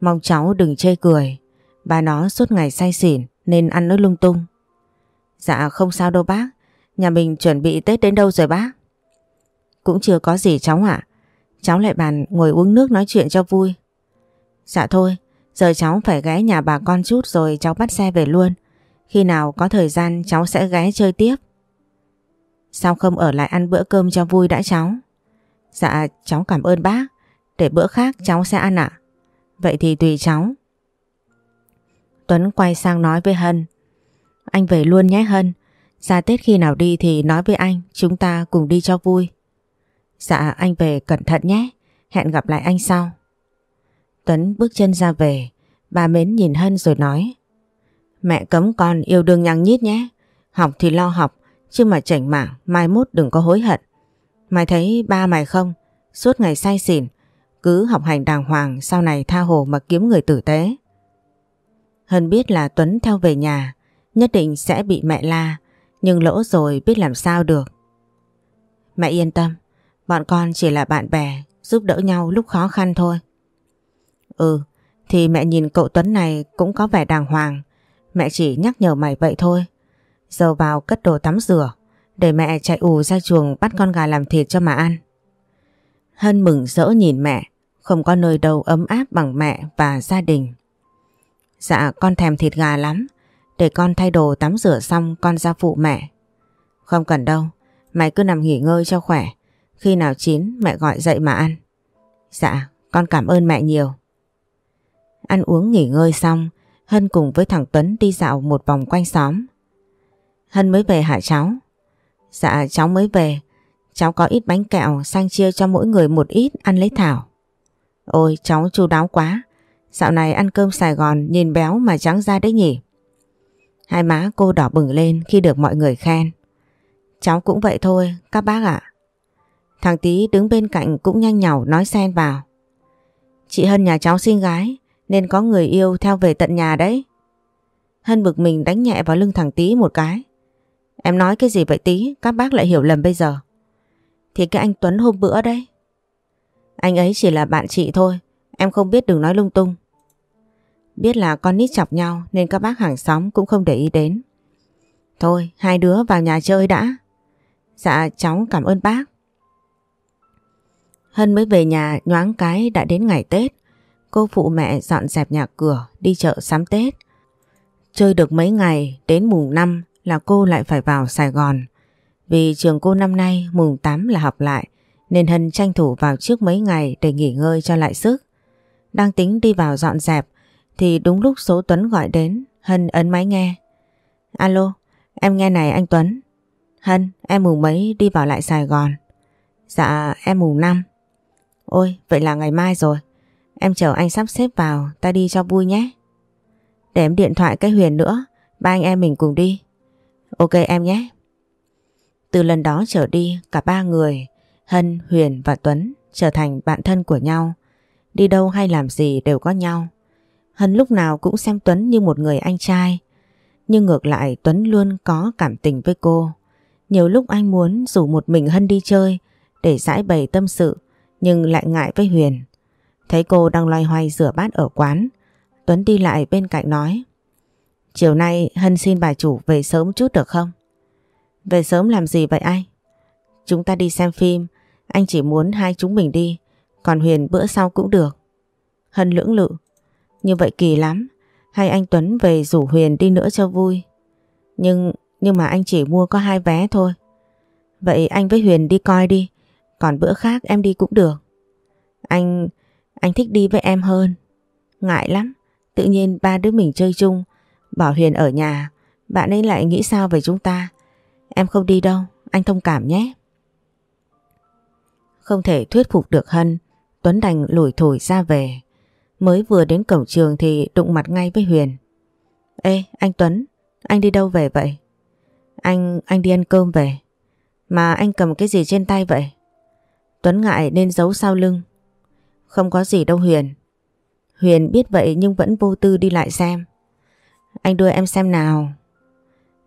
Mong cháu đừng chê cười. Bà nó suốt ngày say xỉn nên ăn nói lung tung. Dạ không sao đâu bác. Nhà mình chuẩn bị Tết đến đâu rồi bác? Cũng chưa có gì cháu ạ. Cháu lại bàn ngồi uống nước nói chuyện cho vui. Dạ thôi, giờ cháu phải ghé nhà bà con chút rồi cháu bắt xe về luôn. Khi nào có thời gian cháu sẽ ghé chơi tiếp. Sao không ở lại ăn bữa cơm cho vui đã cháu? Dạ cháu cảm ơn bác. Để bữa khác cháu sẽ ăn ạ. Vậy thì tùy cháu. Tuấn quay sang nói với Hân. Anh về luôn nhé Hân. Ra Tết khi nào đi thì nói với anh, chúng ta cùng đi cho vui. Dạ anh về cẩn thận nhé, hẹn gặp lại anh sau. Tuấn bước chân ra về, bà Mến nhìn Hân rồi nói. Mẹ cấm con yêu đương nhăng nhít nhé, học thì lo học, chứ mà chảnh mảng mai mốt đừng có hối hận. Mày thấy ba mày không, suốt ngày say xỉn, cứ học hành đàng hoàng sau này tha hồ mà kiếm người tử tế. Hân biết là Tuấn theo về nhà, nhất định sẽ bị mẹ la, nhưng lỗ rồi biết làm sao được. Mẹ yên tâm, Bọn con chỉ là bạn bè, giúp đỡ nhau lúc khó khăn thôi. Ừ, thì mẹ nhìn cậu Tuấn này cũng có vẻ đàng hoàng. Mẹ chỉ nhắc nhở mày vậy thôi. Giờ vào cất đồ tắm rửa, để mẹ chạy ù ra chuồng bắt con gà làm thịt cho mà ăn. Hân mừng rỡ nhìn mẹ, không có nơi đâu ấm áp bằng mẹ và gia đình. Dạ con thèm thịt gà lắm, để con thay đồ tắm rửa xong con ra phụ mẹ. Không cần đâu, mày cứ nằm nghỉ ngơi cho khỏe, khi nào chín mẹ gọi dậy mà ăn. Dạ, con cảm ơn mẹ nhiều. Ăn uống nghỉ ngơi xong, Hân cùng với thằng Tuấn đi dạo một vòng quanh xóm. Hân mới về hả cháu? Dạ cháu mới về, cháu có ít bánh kẹo sang chia cho mỗi người một ít ăn lấy thảo. Ôi cháu chu đáo quá, dạo này ăn cơm Sài Gòn nhìn béo mà trắng ra đấy nhỉ. Hai má cô đỏ bừng lên khi được mọi người khen. Cháu cũng vậy thôi, các bác ạ. Thằng Tý đứng bên cạnh cũng nhanh nhảu nói xen vào. Chị Hân nhà cháu sinh gái nên có người yêu theo về tận nhà đấy. Hân bực mình đánh nhẹ vào lưng thằng Tý một cái. Em nói cái gì vậy Tý, các bác lại hiểu lầm bây giờ. Thì cái anh Tuấn hôm bữa đấy. Anh ấy chỉ là bạn chị thôi, em không biết đừng nói lung tung. Biết là con nít chọc nhau nên các bác hàng xóm cũng không để ý đến. Thôi, hai đứa vào nhà chơi đã. Dạ, cháu cảm ơn bác. Hân mới về nhà nhoáng cái đã đến ngày Tết. Cô phụ mẹ dọn dẹp nhà cửa, đi chợ sắm Tết. Chơi được mấy ngày, đến mùng 5 là cô lại phải vào Sài Gòn. Vì trường cô năm nay mùng 8 là học lại, nên Hân tranh thủ vào trước mấy ngày để nghỉ ngơi cho lại sức. Đang tính đi vào dọn dẹp, thì đúng lúc số Tuấn gọi đến, Hân ấn máy nghe. Alo, em nghe này anh Tuấn. Hân, em mùng mấy đi vào lại Sài Gòn? Dạ, em mùng năm. Ôi, vậy là ngày mai rồi. Em chờ anh sắp xếp vào, ta đi cho vui nhé. Để em điện thoại cái Huyền nữa, ba anh em mình cùng đi. Ok em nhé. Từ lần đó trở đi, cả ba người, Hân, Huyền và Tuấn trở thành bạn thân của nhau. Đi đâu hay làm gì đều có nhau. Hân lúc nào cũng xem Tuấn như một người anh trai. Nhưng ngược lại Tuấn luôn có cảm tình với cô. Nhiều lúc anh muốn rủ một mình Hân đi chơi để giải bày tâm sự nhưng lại ngại với Huyền. Thấy cô đang loay hoay rửa bát ở quán, Tuấn đi lại bên cạnh nói Chiều nay Hân xin bà chủ về sớm chút được không? Về sớm làm gì vậy anh? Chúng ta đi xem phim, anh chỉ muốn hai chúng mình đi, còn Huyền bữa sau cũng được. Hân lưỡng lự, như vậy kỳ lắm, hay anh Tuấn về rủ Huyền đi nữa cho vui. Nhưng, nhưng mà anh chỉ mua có hai vé thôi. Vậy anh với Huyền đi coi đi, còn bữa khác em đi cũng được. Anh, anh thích đi với em hơn. Ngại lắm, tự nhiên ba đứa mình chơi chung, bảo Huyền ở nhà, bạn ấy lại nghĩ sao về chúng ta. Em không đi đâu, anh thông cảm nhé. Không thể thuyết phục được Hân, Tuấn đành lủi thổi ra về. Mới vừa đến cổng trường thì đụng mặt ngay với Huyền. Ê, anh Tuấn, anh đi đâu về vậy? Anh, anh đi ăn cơm về. Mà anh cầm cái gì trên tay vậy? Tuấn ngại nên giấu sau lưng. Không có gì đâu Huyền. Huyền biết vậy nhưng vẫn vô tư đi lại xem. Anh đưa em xem nào.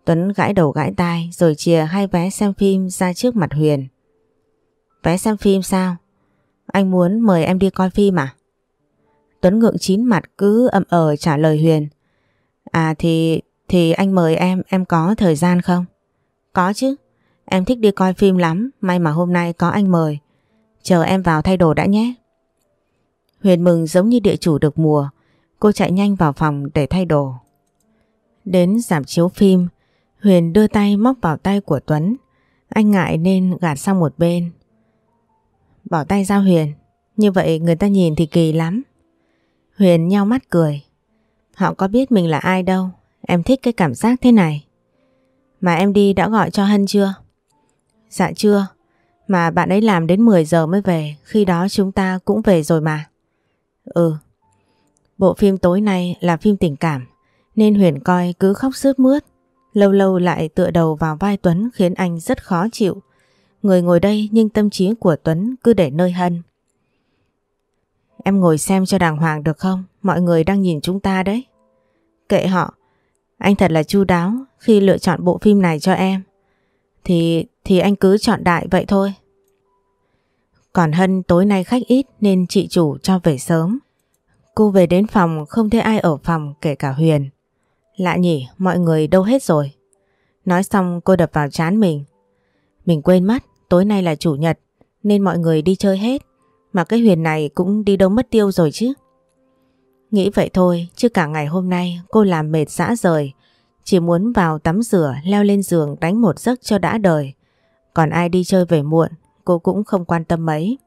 Tuấn gãi đầu gãi tai rồi chìa hai vé xem phim ra trước mặt Huyền. Vé xem phim sao? Anh muốn mời em đi coi phim à? Tuấn ngượng chín mặt cứ ậm ờ trả lời Huyền. À thì thì anh mời em, em có thời gian không? Có chứ, em thích đi coi phim lắm, may mà hôm nay có anh mời. Chờ em vào thay đồ đã nhé. Huyền mừng giống như địa chủ được mùa, cô chạy nhanh vào phòng để thay đồ. Đến giảm chiếu phim, Huyền đưa tay móc vào tay của Tuấn. Anh ngại nên gạt sang một bên. Bỏ tay ra Huyền, như vậy người ta nhìn thì kỳ lắm. Huyền nhau mắt cười. Họ có biết mình là ai đâu, em thích cái cảm giác thế này. Mà em đi đã gọi cho Hân chưa? Dạ chưa, mà bạn ấy làm đến 10 giờ mới về, khi đó chúng ta cũng về rồi mà. Ừ, bộ phim tối nay là phim tình cảm, nên Huyền coi cứ khóc sướt mướt. Lâu lâu lại tựa đầu vào vai Tuấn khiến anh rất khó chịu. Người ngồi đây nhưng tâm trí của Tuấn cứ để nơi Hân. Em ngồi xem cho đàng hoàng được không? Mọi người đang nhìn chúng ta đấy. Kệ họ. Anh thật là chu đáo khi lựa chọn bộ phim này cho em. Thì thì anh cứ chọn đại vậy thôi. Còn Hân tối nay khách ít nên chị chủ cho về sớm. Cô về đến phòng không thấy ai ở phòng kể cả Huyền. Lạ nhỉ, mọi người đâu hết rồi. Nói xong cô đập vào chán mình. Mình quên mất, tối nay là chủ nhật nên mọi người đi chơi hết. Mà cái Huyền này cũng đi đâu mất tiêu rồi chứ. Nghĩ vậy thôi, chứ cả ngày hôm nay cô làm mệt dã rời. Chỉ muốn vào tắm rửa, leo lên giường đánh một giấc cho đã đời. Còn ai đi chơi về muộn, cô cũng không quan tâm mấy.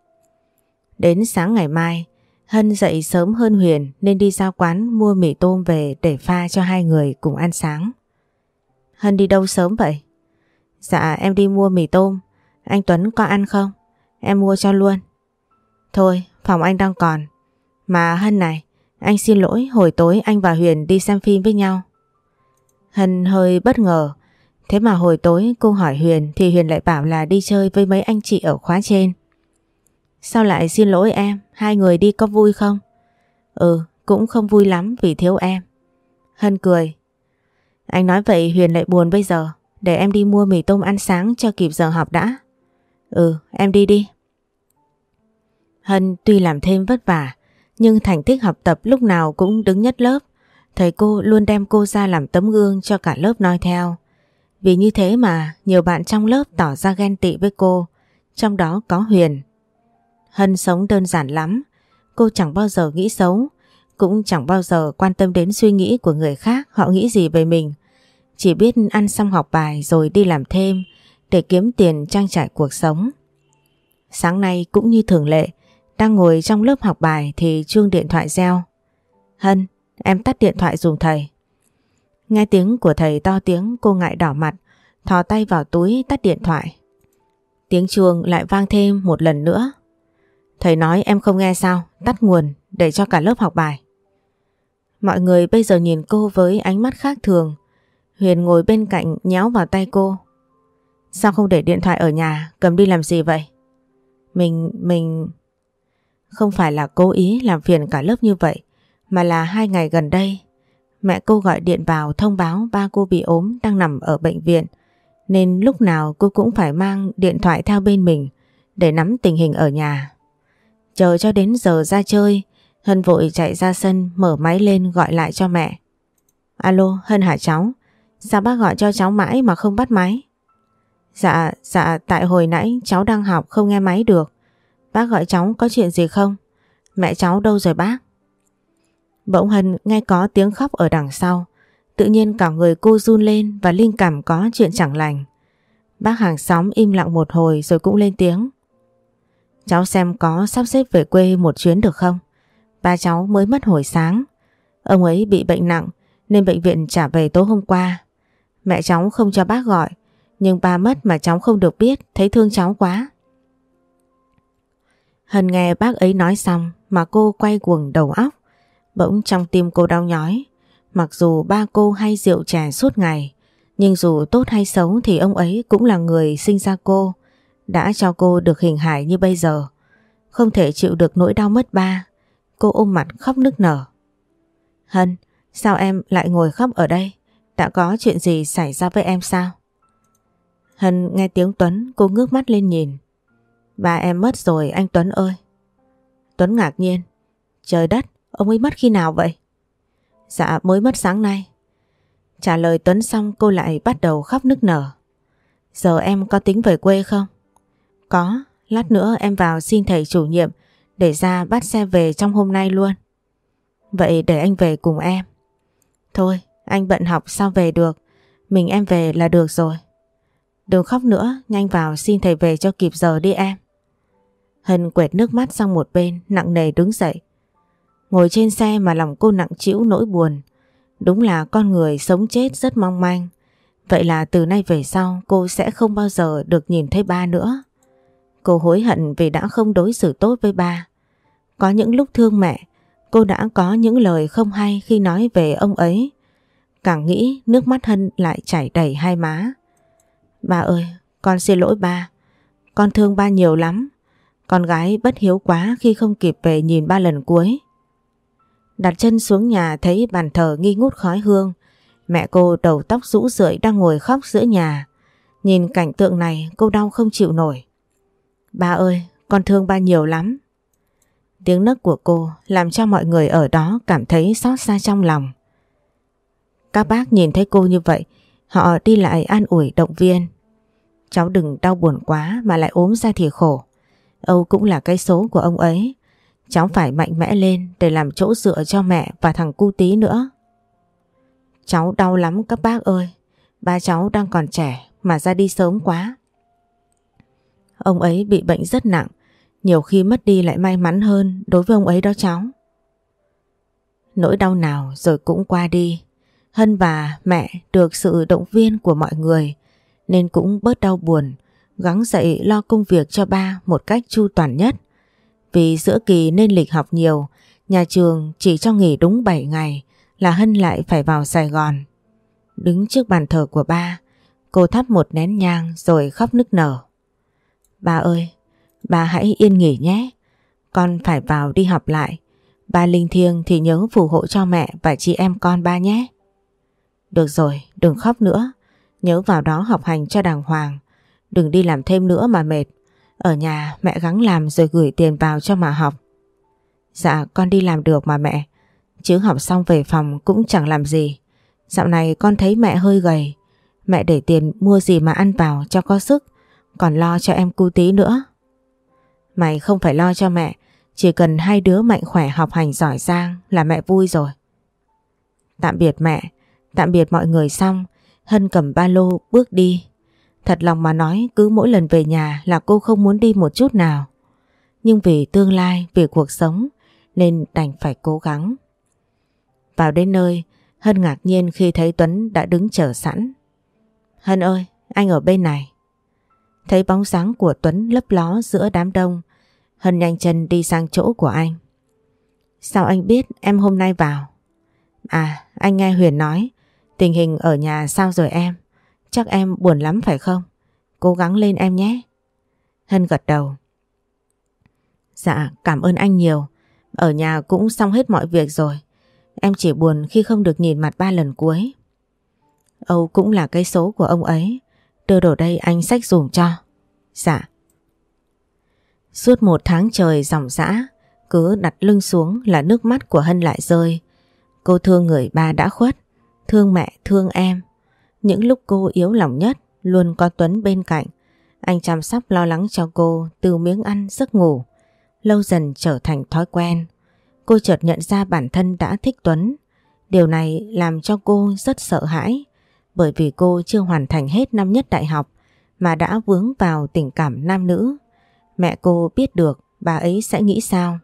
Đến sáng ngày mai, Hân dậy sớm hơn Huyền nên đi ra quán mua mì tôm về để pha cho hai người cùng ăn sáng. Hân đi đâu sớm vậy? Dạ em đi mua mì tôm. Anh Tuấn có ăn không? Em mua cho luôn. Thôi, phòng anh đang còn. Mà Hân này, anh xin lỗi hồi tối anh và Huyền đi xem phim với nhau. Hân hơi bất ngờ. Thế mà hồi tối cô hỏi Huyền thì Huyền lại bảo là đi chơi với mấy anh chị ở khóa trên. Sao lại xin lỗi em? Hai người đi có vui không? Ừ, cũng không vui lắm vì thiếu em. Hân cười. Anh nói vậy Huyền lại buồn bây giờ. Để em đi mua mì tôm ăn sáng cho kịp giờ học đã. Ừ, em đi đi. Hân tuy làm thêm vất vả, nhưng thành tích học tập lúc nào cũng đứng nhất lớp. Thầy cô luôn đem cô ra làm tấm gương cho cả lớp noi theo. Vì như thế mà nhiều bạn trong lớp tỏ ra ghen tị với cô, trong đó có Huyền. Hân sống đơn giản lắm, cô chẳng bao giờ nghĩ xấu, cũng chẳng bao giờ quan tâm đến suy nghĩ của người khác họ nghĩ gì về mình. Chỉ biết ăn xong học bài rồi đi làm thêm để kiếm tiền trang trải cuộc sống. Sáng nay cũng như thường lệ, đang ngồi trong lớp học bài thì chuông điện thoại reo. Hân, em tắt điện thoại dùng thầy. Nghe tiếng của thầy to tiếng cô ngại đỏ mặt, thò tay vào túi tắt điện thoại. Tiếng chuông lại vang thêm một lần nữa. Thầy nói em không nghe sao, tắt nguồn để cho cả lớp học bài. Mọi người bây giờ nhìn cô với ánh mắt khác thường. Huyền ngồi bên cạnh nhéo vào tay cô. Sao không để điện thoại ở nhà, cầm đi làm gì vậy? Mình, mình... Không phải là cố ý làm phiền cả lớp như vậy, mà là hai ngày gần đây. Mẹ cô gọi điện vào thông báo ba cô bị ốm đang nằm ở bệnh viện, nên lúc nào cô cũng phải mang điện thoại theo bên mình để nắm tình hình ở nhà. Chờ cho đến giờ ra chơi, Hân vội chạy ra sân mở máy lên gọi lại cho mẹ. Alo, Hân hả cháu? Sao bác gọi cho cháu mãi mà không bắt máy? Dạ, dạ, tại hồi nãy cháu đang học không nghe máy được. Bác gọi cháu có chuyện gì không? Mẹ cháu đâu rồi bác? Bỗng Hân nghe có tiếng khóc ở đằng sau. Tự nhiên cả người cô run lên và linh cảm có chuyện chẳng lành. Bác hàng xóm im lặng một hồi rồi cũng lên tiếng. Cháu xem có sắp xếp về quê một chuyến được không? Ba cháu mới mất hồi sáng. Ông ấy bị bệnh nặng nên bệnh viện trả về tối hôm qua. Mẹ cháu không cho bác gọi, nhưng ba mất mà cháu không được biết, thấy thương cháu quá. Hân nghe bác ấy nói xong mà cô quay cuồng đầu óc. Bỗng trong tim cô đau nhói. Mặc dù ba cô hay rượu chè suốt ngày nhưng dù tốt hay xấu thì ông ấy cũng là người sinh ra cô đã cho cô được hình hài như bây giờ. Không thể chịu được nỗi đau mất ba. Cô ôm mặt khóc nức nở. Hân, sao em lại ngồi khóc ở đây? Đã có chuyện gì xảy ra với em sao? Hân nghe tiếng Tuấn, cô ngước mắt lên nhìn. Ba em mất rồi anh Tuấn ơi. Tuấn ngạc nhiên. Trời đất, ông ấy mất khi nào vậy? Dạ mới mất sáng nay. Trả lời Tuấn xong cô lại bắt đầu khóc nức nở. Giờ em có tính về quê không? Có, lát nữa em vào xin thầy chủ nhiệm để ra bắt xe về trong hôm nay luôn. Vậy để anh về cùng em. Thôi, anh bận học sao về được, mình em về là được rồi. Đừng khóc nữa, nhanh vào xin thầy về cho kịp giờ đi em. Hân quẹt nước mắt sang một bên, nặng nề đứng dậy. Ngồi trên xe mà lòng cô nặng chịu nỗi buồn. Đúng là con người sống chết rất mong manh. Vậy là từ nay về sau cô sẽ không bao giờ được nhìn thấy ba nữa. Cô hối hận vì đã không đối xử tốt với ba. Có những lúc thương mẹ, cô đã có những lời không hay khi nói về ông ấy. Càng nghĩ nước mắt Hân lại chảy đầy hai má. Ba ơi, con xin lỗi ba. Con thương ba nhiều lắm. Con gái bất hiếu quá khi không kịp về nhìn ba lần cuối. Đặt chân xuống nhà thấy bàn thờ nghi ngút khói hương. Mẹ cô đầu tóc rũ rượi đang ngồi khóc giữa nhà. Nhìn cảnh tượng này cô đau không chịu nổi. Ba ơi, con thương ba nhiều lắm. Tiếng nấc của cô làm cho mọi người ở đó cảm thấy xót xa trong lòng. Các bác nhìn thấy cô như vậy, họ đi lại an ủi động viên. Cháu đừng đau buồn quá mà lại ốm ra thì khổ. Âu cũng là cái số của ông ấy. Cháu phải mạnh mẽ lên để làm chỗ dựa cho mẹ và thằng cu tí nữa. Cháu đau lắm các bác ơi. Ba cháu đang còn trẻ mà ra đi sớm quá. Ông ấy bị bệnh rất nặng. Nhiều khi mất đi lại may mắn hơn đối với ông ấy đó cháu. Nỗi đau nào rồi cũng qua đi. Hân và mẹ được sự động viên của mọi người nên cũng bớt đau buồn, gắng dậy lo công việc cho ba một cách chu toàn nhất. Vì giữa kỳ nên lịch học nhiều, nhà trường chỉ cho nghỉ đúng 7 ngày là Hân lại phải vào Sài Gòn. Đứng trước bàn thờ của ba, cô thắp một nén nhang rồi khóc nức nở. Ba ơi, ba hãy yên nghỉ nhé, con phải vào đi học lại. Ba linh thiêng thì nhớ phù hộ cho mẹ và chị em con ba nhé. Được rồi, đừng khóc nữa. Nhớ vào đó học hành cho đàng hoàng. Đừng đi làm thêm nữa mà mệt. Ở nhà mẹ gắng làm rồi gửi tiền vào cho mà học. Dạ con đi làm được mà mẹ. Chứ học xong về phòng cũng chẳng làm gì. Dạo này con thấy mẹ hơi gầy. Mẹ để tiền mua gì mà ăn vào cho có sức. Còn lo cho em cu tí nữa. Mày không phải lo cho mẹ. Chỉ cần hai đứa mạnh khỏe học hành giỏi giang là mẹ vui rồi. Tạm biệt mẹ. Tạm biệt mọi người xong, Hân cầm ba lô bước đi. Thật lòng mà nói cứ mỗi lần về nhà là cô không muốn đi một chút nào. Nhưng vì tương lai, vì cuộc sống nên đành phải cố gắng. Vào đến nơi, Hân ngạc nhiên khi thấy Tuấn đã đứng chờ sẵn. Hân ơi, anh ở bên này. Thấy bóng sáng của Tuấn lấp ló giữa đám đông, Hân nhanh chân đi sang chỗ của anh. Sao anh biết em hôm nay vào? À, anh nghe Huyền nói Tình hình ở nhà sao rồi em? Chắc em buồn lắm phải không? Cố gắng lên em nhé. Hân gật đầu. Dạ, cảm ơn anh nhiều. Ở nhà cũng xong hết mọi việc rồi. Em chỉ buồn khi không được nhìn mặt ba lần cuối. Âu cũng là cái số của ông ấy. Đưa đồ đây anh sách dùm cho. Dạ. Suốt một tháng trời dòng dã, cứ đặt lưng xuống là nước mắt của Hân lại rơi. Cô thương người ba đã khuất Thương mẹ, thương em. Những lúc cô yếu lòng nhất luôn có Tuấn bên cạnh. Anh chăm sóc lo lắng cho cô từ miếng ăn giấc ngủ. Lâu dần trở thành thói quen. Cô chợt nhận ra bản thân đã thích Tuấn. Điều này làm cho cô rất sợ hãi bởi vì cô chưa hoàn thành hết năm nhất đại học mà đã vướng vào tình cảm nam nữ. Mẹ cô biết được bà ấy sẽ nghĩ sao.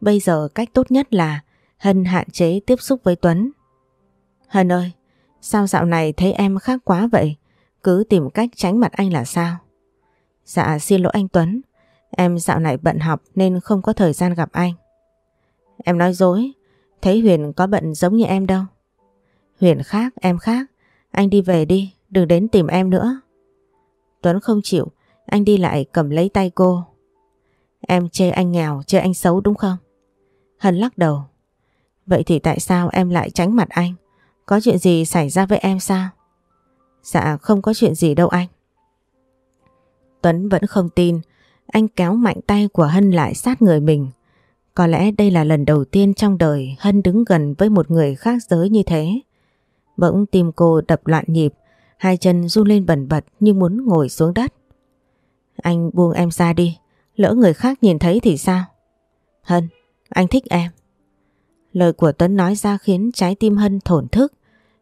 Bây giờ cách tốt nhất là Hân hạn chế tiếp xúc với Tuấn Hân ơi, sao dạo này thấy em khác quá vậy? Cứ tìm cách tránh mặt anh là sao? Dạ xin lỗi anh Tuấn, em dạo này bận học nên không có thời gian gặp anh. Em nói dối, thấy Huyền có bận giống như em đâu. Huyền khác, em khác, anh đi về đi, đừng đến tìm em nữa. Tuấn không chịu, anh đi lại cầm lấy tay cô. Em chê anh nghèo, chê anh xấu đúng không? Hân lắc đầu. Vậy thì tại sao em lại tránh mặt anh? Có chuyện gì xảy ra với em sao? Dạ không có chuyện gì đâu anh. Tuấn vẫn không tin. Anh kéo mạnh tay của Hân lại sát người mình. Có lẽ đây là lần đầu tiên trong đời Hân đứng gần với một người khác giới như thế. Bỗng tim cô đập loạn nhịp, hai chân run lên bẩn bật như muốn ngồi xuống đất. Anh buông em ra đi, lỡ người khác nhìn thấy thì sao? Hân, anh thích em. Lời của Tuấn nói ra khiến trái tim Hân thổn thức,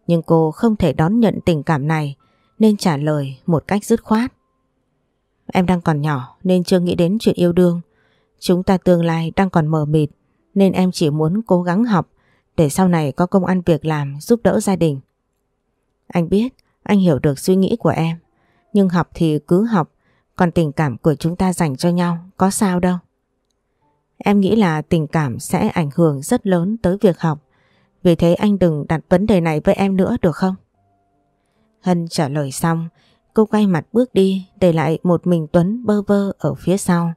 nhưng cô không thể đón nhận tình cảm này nên trả lời một cách dứt khoát. Em đang còn nhỏ nên chưa nghĩ đến chuyện yêu đương. Chúng ta tương lai đang còn mờ mịt nên em chỉ muốn cố gắng học để sau này có công ăn việc làm giúp đỡ gia đình. Anh biết, anh hiểu được suy nghĩ của em. Nhưng học thì cứ học, còn tình cảm của chúng ta dành cho nhau có sao đâu. Em nghĩ là tình cảm sẽ ảnh hưởng rất lớn tới việc học. Vì thế anh đừng đặt vấn đề này với em nữa được không? Hân trả lời xong, cô quay mặt bước đi để lại một mình Tuấn bơ vơ ở phía sau.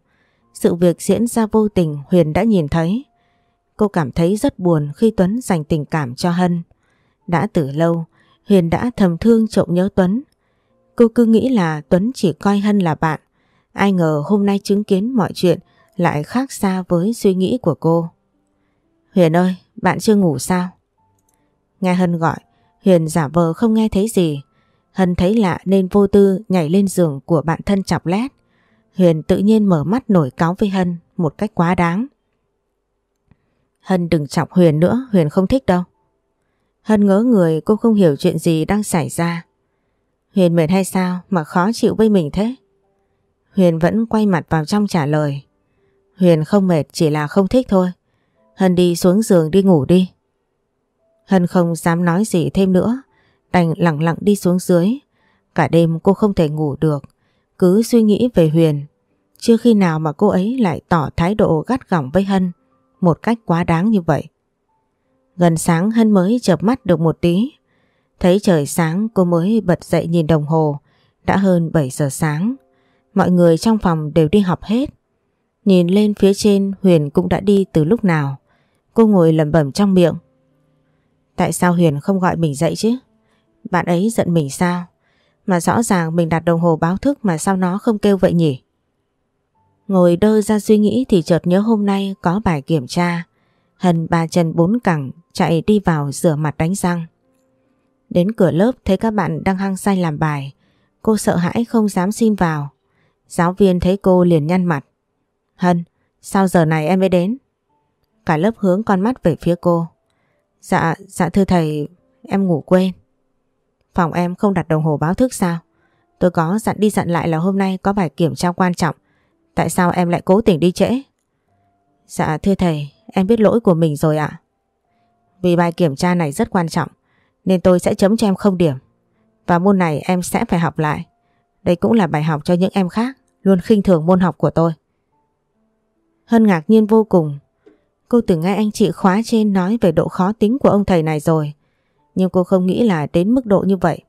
Sự việc diễn ra vô tình Huyền đã nhìn thấy. Cô cảm thấy rất buồn khi Tuấn dành tình cảm cho Hân. Đã từ lâu, Huyền đã thầm thương trộm nhớ Tuấn. Cô cứ nghĩ là Tuấn chỉ coi Hân là bạn, Ai ngờ hôm nay chứng kiến mọi chuyện lại khác xa với suy nghĩ của cô. Huyền ơi, bạn chưa ngủ sao? Nghe Hân gọi, Huyền giả vờ không nghe thấy gì. Hân thấy lạ nên vô tư nhảy lên giường của bạn thân chọc lét. Huyền tự nhiên mở mắt nổi cáo với Hân một cách quá đáng. Hân đừng chọc Huyền nữa, Huyền không thích đâu. Hân ngỡ người cô không hiểu chuyện gì đang xảy ra. Huyền mệt hay sao mà khó chịu với mình thế? Huyền vẫn quay mặt vào trong trả lời. Huyền không mệt chỉ là không thích thôi. Hân đi xuống giường đi ngủ đi. Hân không dám nói gì thêm nữa, đành lặng lặng đi xuống dưới. Cả đêm cô không thể ngủ được, cứ suy nghĩ về Huyền. Chưa khi nào mà cô ấy lại tỏ thái độ gắt gỏng với Hân một cách quá đáng như vậy. Gần sáng Hân mới chợp mắt được một tí. Thấy trời sáng cô mới bật dậy nhìn đồng hồ, đã hơn 7 giờ sáng. Mọi người trong phòng đều đi học hết. Nhìn lên phía trên, Huyền cũng đã đi từ lúc nào. Cô ngồi lẩm bẩm trong miệng. Tại sao Huyền không gọi mình dậy chứ? Bạn ấy giận mình sao? Mà rõ ràng mình đặt đồng hồ báo thức mà sao nó không kêu vậy nhỉ? Ngồi đơ ra suy nghĩ thì chợt nhớ hôm nay có bài kiểm tra. Hân ba chân bốn cẳng chạy đi vào rửa mặt đánh răng. Đến cửa lớp thấy các bạn đang hăng say làm bài. Cô sợ hãi không dám xin vào. Giáo viên thấy cô liền nhăn mặt. Hân, sao giờ này em mới đến? Cả lớp hướng con mắt về phía cô. Dạ, dạ thưa thầy, em ngủ quên. Phòng em không đặt đồng hồ báo thức sao? Tôi có dặn đi dặn lại là hôm nay có bài kiểm tra quan trọng. Tại sao em lại cố tình đi trễ? Dạ thưa thầy, em biết lỗi của mình rồi ạ. Vì bài kiểm tra này rất quan trọng, nên tôi sẽ chấm cho em không điểm. Và môn này em sẽ phải học lại. Đây cũng là bài học cho những em khác, luôn khinh thường môn học của tôi. Hân ngạc nhiên vô cùng. Cô từng nghe anh chị khóa trên nói về độ khó tính của ông thầy này rồi. Nhưng cô không nghĩ là đến mức độ như vậy.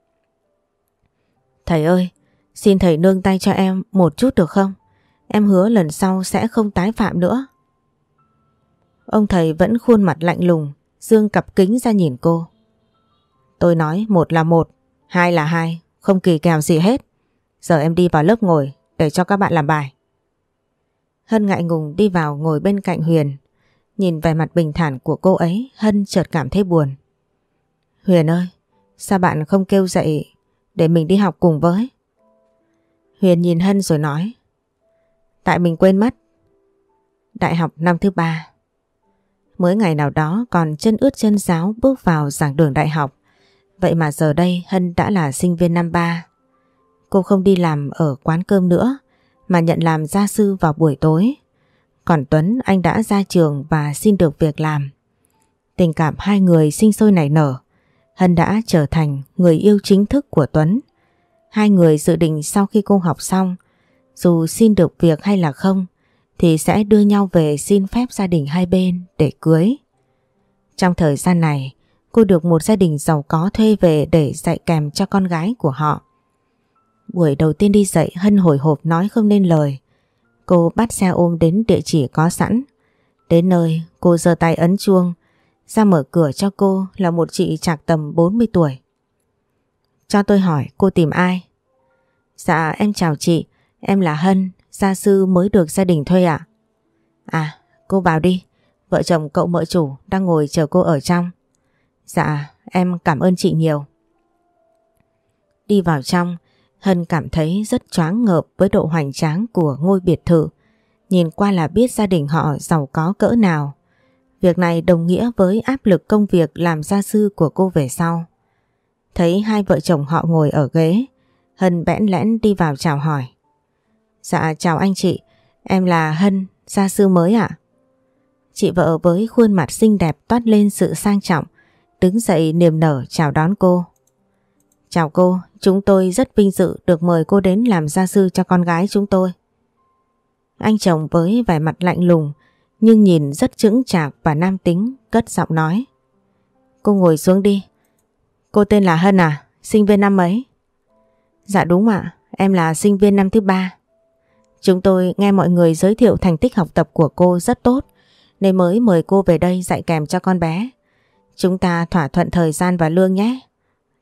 Thầy ơi, xin thầy nương tay cho em một chút được không? Em hứa lần sau sẽ không tái phạm nữa. Ông thầy vẫn khuôn mặt lạnh lùng, dương cặp kính ra nhìn cô. Tôi nói một là một, hai là hai, không kỳ kèo gì hết. Giờ em đi vào lớp ngồi để cho các bạn làm bài. Hân ngại ngùng đi vào ngồi bên cạnh Huyền. Nhìn vẻ mặt bình thản của cô ấy, Hân chợt cảm thấy buồn. Huyền ơi, sao bạn không kêu dậy để mình đi học cùng với? Huyền nhìn Hân rồi nói. Tại mình quên mất. Đại học năm thứ ba. Mới ngày nào đó còn chân ướt chân giáo bước vào giảng đường đại học. Vậy mà giờ đây Hân đã là sinh viên năm ba. Cô không đi làm ở quán cơm nữa mà nhận làm gia sư vào buổi tối. Còn Tuấn anh đã ra trường và xin được việc làm. Tình cảm hai người sinh sôi nảy nở. Hân đã trở thành người yêu chính thức của Tuấn. Hai người dự định sau khi cô học xong, dù xin được việc hay là không, thì sẽ đưa nhau về xin phép gia đình hai bên để cưới. Trong thời gian này, cô được một gia đình giàu có thuê về để dạy kèm cho con gái của họ. Buổi đầu tiên đi dạy Hân hồi hộp nói không nên lời. Cô bắt xe ôm đến địa chỉ có sẵn. Đến nơi cô giơ tay ấn chuông. Ra mở cửa cho cô là một chị chạc tầm 40 tuổi. Cho tôi hỏi cô tìm ai? Dạ em chào chị, em là Hân, gia sư mới được gia đình thuê ạ. À? à, cô vào đi, vợ chồng cậu mợ chủ đang ngồi chờ cô ở trong. Dạ, em cảm ơn chị nhiều. Đi vào trong, Hân cảm thấy rất choáng ngợp với độ hoành tráng của ngôi biệt thự. Nhìn qua là biết gia đình họ giàu có cỡ nào. Việc này đồng nghĩa với áp lực công việc làm gia sư của cô về sau. Thấy hai vợ chồng họ ngồi ở ghế, Hân bẽn lẽn đi vào chào hỏi. Dạ chào anh chị, em là Hân, gia sư mới ạ. Chị vợ với khuôn mặt xinh đẹp toát lên sự sang trọng, đứng dậy niềm nở chào đón cô. Chào cô, chúng tôi rất vinh dự được mời cô đến làm gia sư cho con gái chúng tôi. Anh chồng với vẻ mặt lạnh lùng nhưng nhìn rất chững chạc và nam tính cất giọng nói. Cô ngồi xuống đi. Cô tên là Hân à? Sinh viên năm mấy? Dạ đúng ạ, em là sinh viên năm thứ ba. Chúng tôi nghe mọi người giới thiệu thành tích học tập của cô rất tốt nên mới mời cô về đây dạy kèm cho con bé. Chúng ta thỏa thuận thời gian và lương nhé.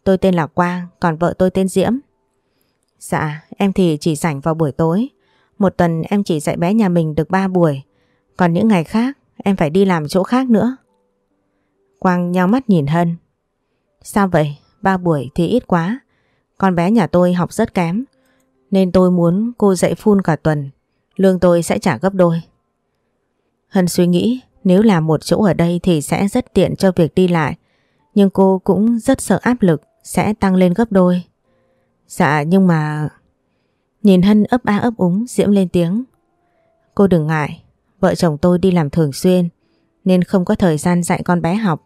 Tôi tên là Quang, còn vợ tôi tên Diễm. Dạ, em thì chỉ rảnh vào buổi tối. Một tuần em chỉ dạy bé nhà mình được 3 buổi. Còn những ngày khác em phải đi làm chỗ khác nữa. Quang nhau mắt nhìn Hân. Sao vậy? Ba buổi thì ít quá. Con bé nhà tôi học rất kém. Nên tôi muốn cô dạy full cả tuần. Lương tôi sẽ trả gấp đôi. Hân suy nghĩ nếu làm một chỗ ở đây thì sẽ rất tiện cho việc đi lại. Nhưng cô cũng rất sợ áp lực sẽ tăng lên gấp đôi. Dạ nhưng mà... Nhìn Hân ấp a ấp úng Diễm lên tiếng. Cô đừng ngại, vợ chồng tôi đi làm thường xuyên nên không có thời gian dạy con bé học.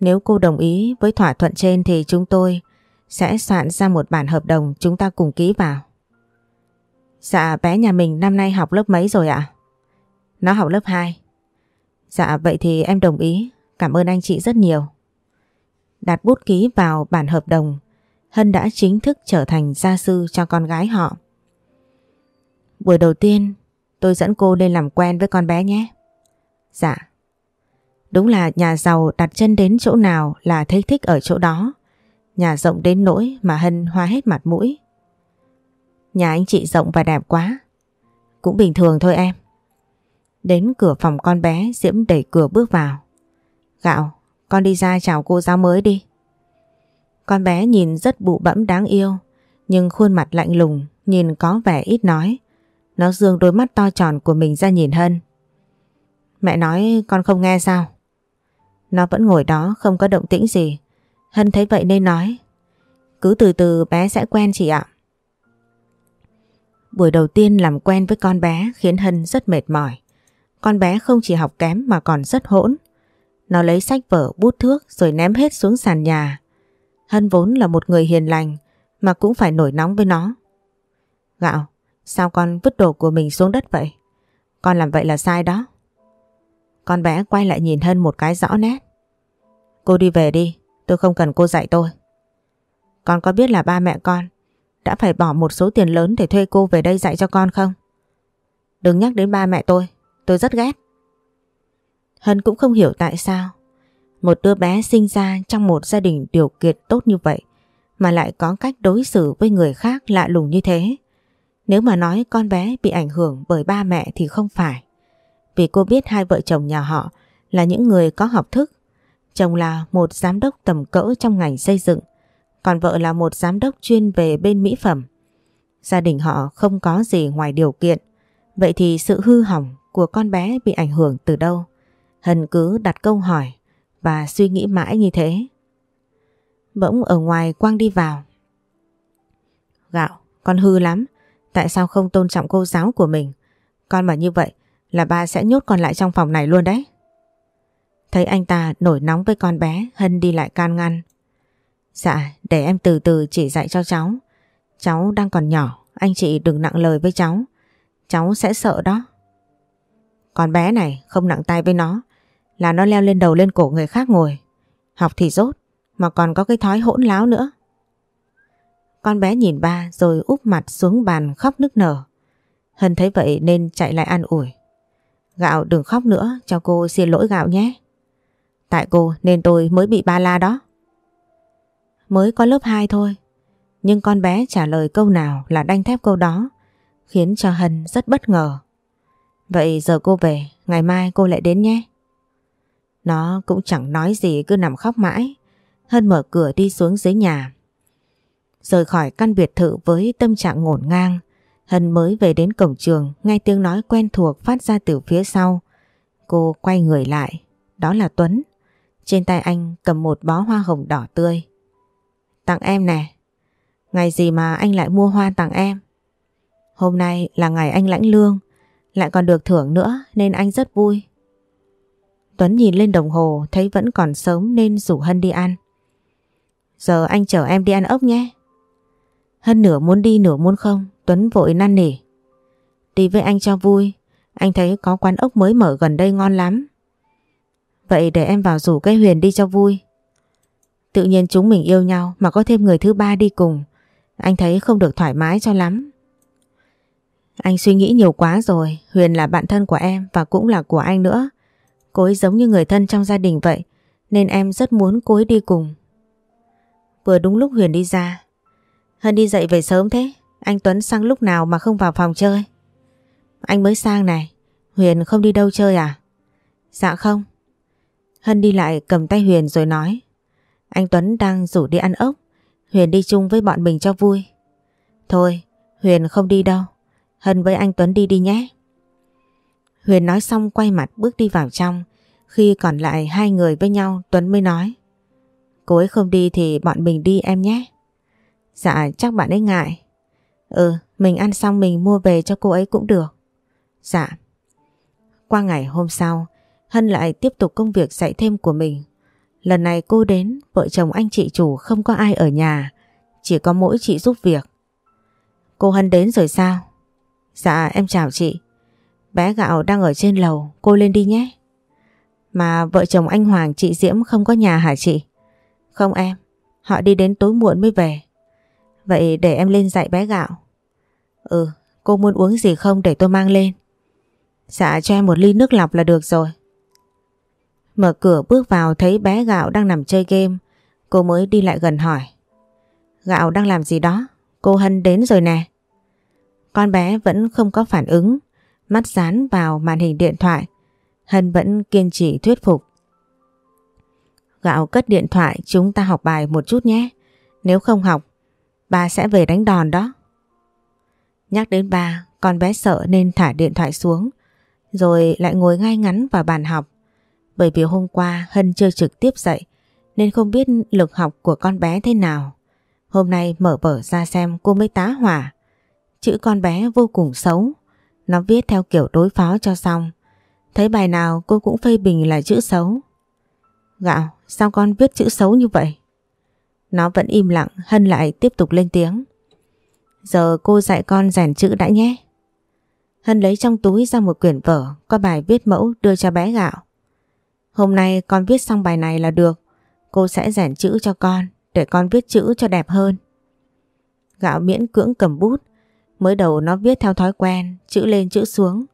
Nếu cô đồng ý với thỏa thuận trên thì chúng tôi sẽ soạn ra một bản hợp đồng chúng ta cùng ký vào. Dạ bé nhà mình năm nay học lớp mấy rồi ạ? Nó học lớp 2. Dạ vậy thì em đồng ý. Cảm ơn anh chị rất nhiều. Đặt bút ký vào bản hợp đồng, Hân đã chính thức trở thành gia sư cho con gái họ. Buổi đầu tiên, tôi dẫn cô lên làm quen với con bé nhé. Dạ. Đúng là nhà giàu đặt chân đến chỗ nào là thấy thích ở chỗ đó. Nhà rộng đến nỗi mà Hân hoa hết mặt mũi. Nhà anh chị rộng và đẹp quá. Cũng bình thường thôi em. Đến cửa phòng con bé Diễm đẩy cửa bước vào. Gạo, con đi ra chào cô giáo mới đi. Con bé nhìn rất bụ bẫm đáng yêu, nhưng khuôn mặt lạnh lùng, nhìn có vẻ ít nói. Nó dương đôi mắt to tròn của mình ra nhìn Hân. Mẹ nói con không nghe sao? Nó vẫn ngồi đó không có động tĩnh gì. Hân thấy vậy nên nói. Cứ từ từ bé sẽ quen chị ạ. Buổi đầu tiên làm quen với con bé khiến Hân rất mệt mỏi. Con bé không chỉ học kém mà còn rất hỗn. Nó lấy sách vở bút thước rồi ném hết xuống sàn nhà. Hân vốn là một người hiền lành mà cũng phải nổi nóng với nó. Gạo, sao con vứt đồ của mình xuống đất vậy? Con làm vậy là sai đó. Con bé quay lại nhìn Hân một cái rõ nét. Cô đi về đi, tôi không cần cô dạy tôi. Con có biết là ba mẹ con đã phải bỏ một số tiền lớn để thuê cô về đây dạy cho con không? Đừng nhắc đến ba mẹ tôi, tôi rất ghét. Hân cũng không hiểu tại sao một đứa bé sinh ra trong một gia đình điều kiện tốt như vậy mà lại có cách đối xử với người khác lạ lùng như thế. Nếu mà nói con bé bị ảnh hưởng bởi ba mẹ thì không phải. Vì cô biết hai vợ chồng nhà họ là những người có học thức. Chồng là một giám đốc tầm cỡ trong ngành xây dựng, còn vợ là một giám đốc chuyên về bên mỹ phẩm. Gia đình họ không có gì ngoài điều kiện, vậy thì sự hư hỏng của con bé bị ảnh hưởng từ đâu? Hân cứ đặt câu hỏi và suy nghĩ mãi như thế. Bỗng ở ngoài Quang đi vào. Gạo, con hư lắm, tại sao không tôn trọng cô giáo của mình? Con mà như vậy là ba sẽ nhốt con lại trong phòng này luôn đấy. Thấy anh ta nổi nóng với con bé, Hân đi lại can ngăn. Dạ, để em từ từ chỉ dạy cho cháu. Cháu đang còn nhỏ, anh chị đừng nặng lời với cháu. Cháu sẽ sợ đó. Con bé này không nặng tay với nó, là nó leo lên đầu lên cổ người khác ngồi. Học thì rốt, mà còn có cái thói hỗn láo nữa. Con bé nhìn ba rồi úp mặt xuống bàn khóc nức nở. Hân thấy vậy nên chạy lại an ủi. Gạo đừng khóc nữa, cho cô xin lỗi Gạo nhé. Tại cô nên tôi mới bị ba la đó. Mới có lớp 2 thôi, nhưng con bé trả lời câu nào là đanh thép câu đó, khiến cho Hân rất bất ngờ. Vậy giờ cô về, ngày mai cô lại đến nhé. Nó cũng chẳng nói gì cứ nằm khóc mãi. Hân mở cửa đi xuống dưới nhà. Rời khỏi căn biệt thự với tâm trạng ngổn ngang, Hân mới về đến cổng trường, nghe tiếng nói quen thuộc phát ra từ phía sau. Cô quay người lại, đó là Tuấn. Trên tay anh cầm một bó hoa hồng đỏ tươi. Tặng em nè. Ngày gì mà anh lại mua hoa tặng em? Hôm nay là ngày anh lãnh lương, lại còn được thưởng nữa nên anh rất vui. Tuấn nhìn lên đồng hồ thấy vẫn còn sớm nên rủ Hân đi ăn. Giờ anh chở em đi ăn ốc nhé. Hân nửa muốn đi nửa muốn không, Tuấn vội năn nỉ. Đi với anh cho vui, anh thấy có quán ốc mới mở gần đây ngon lắm. Vậy để em vào rủ cây huyền đi cho vui. Tự nhiên chúng mình yêu nhau mà có thêm người thứ ba đi cùng. Anh thấy không được thoải mái cho lắm. Anh suy nghĩ nhiều quá rồi, Huyền là bạn thân của em và cũng là của anh nữa. Cô ấy giống như người thân trong gia đình vậy nên em rất muốn cô ấy đi cùng. Vừa đúng lúc Huyền đi ra. Hân đi dậy về sớm thế. Anh Tuấn sang lúc nào mà không vào phòng chơi? Anh mới sang này, Huyền không đi đâu chơi à? Dạ không. Hân đi lại cầm tay Huyền rồi nói. Anh Tuấn đang rủ đi ăn ốc, Huyền đi chung với bọn mình cho vui. Thôi, Huyền không đi đâu, Hân với anh Tuấn đi đi nhé. Huyền nói xong quay mặt bước đi vào trong, khi còn lại hai người với nhau Tuấn mới nói. Cô ấy không đi thì bọn mình đi em nhé. Dạ chắc bạn ấy ngại. Ừ, mình ăn xong mình mua về cho cô ấy cũng được. Dạ. Qua ngày hôm sau, Hân lại tiếp tục công việc dạy thêm của mình. Lần này cô đến, vợ chồng anh chị chủ không có ai ở nhà, chỉ có mỗi chị giúp việc. Cô Hân đến rồi sao? Dạ em chào chị. Bé gạo đang ở trên lầu, cô lên đi nhé. Mà vợ chồng anh Hoàng chị Diễm không có nhà hả chị? Không em, họ đi đến tối muộn mới về. Vậy để em lên dạy bé gạo. Ừ, cô muốn uống gì không để tôi mang lên? Dạ cho em một ly nước lọc là được rồi. Mở cửa bước vào thấy bé Gạo đang nằm chơi game. Cô mới đi lại gần hỏi. Gạo đang làm gì đó? Cô Hân đến rồi nè. Con bé vẫn không có phản ứng. Mắt dán vào màn hình điện thoại. Hân vẫn kiên trì thuyết phục. Gạo cất điện thoại chúng ta học bài một chút nhé. Nếu không học, ba sẽ về đánh đòn đó. Nhắc đến ba, con bé sợ nên thả điện thoại xuống. Rồi lại ngồi ngay ngắn vào bàn học. Bởi vì hôm qua Hân chưa trực tiếp dạy nên không biết lực học của con bé thế nào. Hôm nay mở vở ra xem cô mới tá hỏa. Chữ con bé vô cùng xấu. Nó viết theo kiểu đối phó cho xong. Thấy bài nào cô cũng phê bình là chữ xấu. Gạo, sao con viết chữ xấu như vậy? Nó vẫn im lặng, Hân lại tiếp tục lên tiếng. Giờ cô dạy con rèn chữ đã nhé. Hân lấy trong túi ra một quyển vở có bài viết mẫu đưa cho bé gạo. Hôm nay con viết xong bài này là được. Cô sẽ rèn chữ cho con để con viết chữ cho đẹp hơn. Gạo miễn cưỡng cầm bút. Mới đầu nó viết theo thói quen, chữ lên chữ xuống.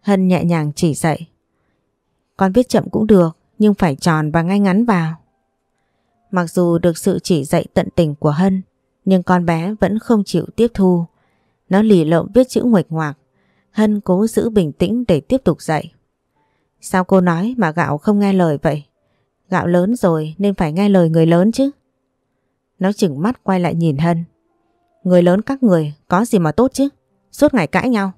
Hân nhẹ nhàng chỉ dạy. Con viết chậm cũng được, nhưng phải tròn và ngay ngắn vào. Mặc dù được sự chỉ dạy tận tình của Hân, nhưng con bé vẫn không chịu tiếp thu. Nó lì lợm viết chữ nguệch ngoạc. Hân cố giữ bình tĩnh để tiếp tục dạy. Sao cô nói mà gạo không nghe lời vậy? Gạo lớn rồi nên phải nghe lời người lớn chứ. Nó chừng mắt quay lại nhìn Hân. Người lớn các người có gì mà tốt chứ? Suốt ngày cãi nhau.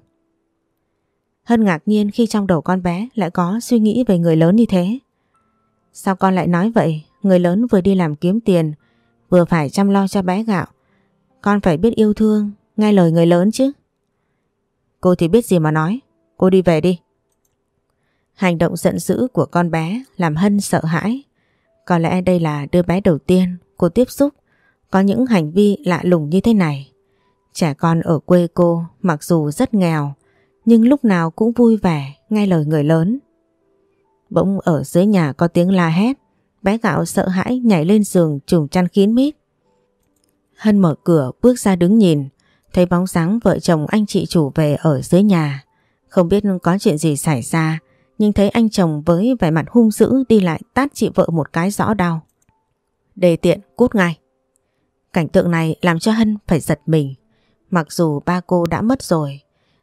Hân ngạc nhiên khi trong đầu con bé lại có suy nghĩ về người lớn như thế. Sao con lại nói vậy? Người lớn vừa đi làm kiếm tiền, vừa phải chăm lo cho bé gạo. Con phải biết yêu thương, nghe lời người lớn chứ. Cô thì biết gì mà nói. Cô đi về đi. Hành động giận dữ của con bé làm Hân sợ hãi. Có lẽ đây là đứa bé đầu tiên cô tiếp xúc có những hành vi lạ lùng như thế này. Trẻ con ở quê cô mặc dù rất nghèo, nhưng lúc nào cũng vui vẻ, nghe lời người lớn. Bỗng ở dưới nhà có tiếng la hét, bé gạo sợ hãi nhảy lên giường trùng chăn kín mít. Hân mở cửa, bước ra đứng nhìn, thấy bóng dáng vợ chồng anh chị chủ về ở dưới nhà. Không biết có chuyện gì xảy ra, nhưng thấy anh chồng với vẻ mặt hung dữ đi lại tát chị vợ một cái rõ đau. Đề tiện cút ngay. Cảnh tượng này làm cho Hân phải giật mình. Mặc dù ba cô đã mất rồi,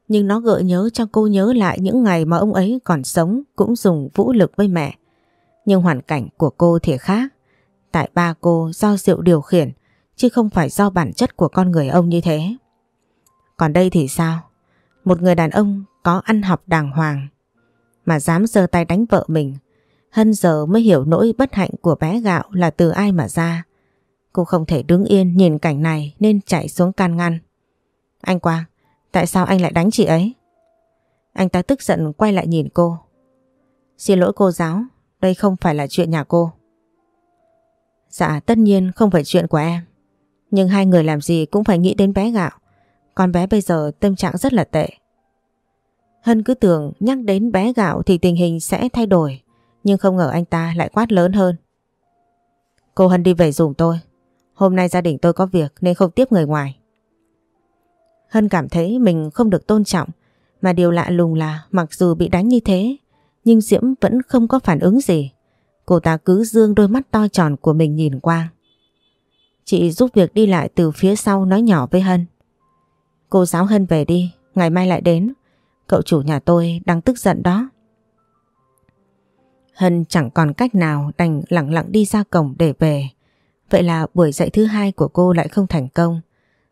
nhưng nó gợi nhớ cho cô nhớ lại những ngày mà ông ấy còn sống cũng dùng vũ lực với mẹ. Nhưng hoàn cảnh của cô thì khác. Tại ba cô do rượu điều khiển, chứ không phải do bản chất của con người ông như thế. Còn đây thì sao? Một người đàn ông có ăn học đàng hoàng mà dám giơ tay đánh vợ mình. Hân giờ mới hiểu nỗi bất hạnh của bé gạo là từ ai mà ra. Cô không thể đứng yên nhìn cảnh này nên chạy xuống can ngăn. Anh Quang, tại sao anh lại đánh chị ấy? Anh ta tức giận quay lại nhìn cô. Xin lỗi cô giáo, đây không phải là chuyện nhà cô. Dạ tất nhiên không phải chuyện của em. Nhưng hai người làm gì cũng phải nghĩ đến bé gạo. Con bé bây giờ tâm trạng rất là tệ. Hân cứ tưởng nhắc đến bé gạo thì tình hình sẽ thay đổi. Nhưng không ngờ anh ta lại quát lớn hơn. Cô Hân đi về dùng tôi. Hôm nay gia đình tôi có việc nên không tiếp người ngoài. Hân cảm thấy mình không được tôn trọng. Mà điều lạ lùng là mặc dù bị đánh như thế nhưng Diễm vẫn không có phản ứng gì. Cô ta cứ dương đôi mắt to tròn của mình nhìn Quang. Chị giúp việc đi lại từ phía sau nói nhỏ với Hân. Cô giáo Hân về đi, ngày mai lại đến. Cậu chủ nhà tôi đang tức giận đó. Hân chẳng còn cách nào đành lặng lặng đi ra cổng để về. Vậy là buổi dạy thứ hai của cô lại không thành công.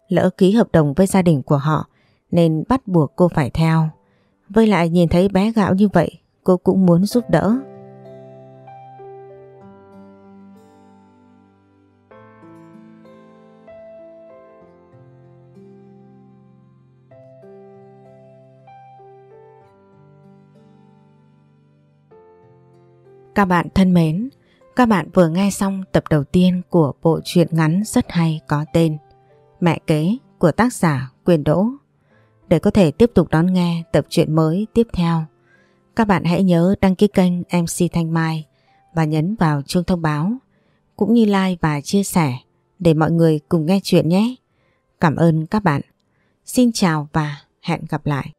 Lỡ ký hợp đồng với gia đình của họ nên bắt buộc cô phải theo. Với lại nhìn thấy bé gạo như vậy cô cũng muốn giúp đỡ. Các bạn thân mến, các bạn vừa nghe xong tập đầu tiên của bộ truyện ngắn rất hay có tên Mẹ kế của tác giả Quyền Đỗ. Để có thể tiếp tục đón nghe tập truyện mới tiếp theo, các bạn hãy nhớ đăng ký kênh MC Thanh Mai và nhấn vào chuông thông báo, cũng như like và chia sẻ để mọi người cùng nghe chuyện nhé. Cảm ơn các bạn. Xin chào và hẹn gặp lại.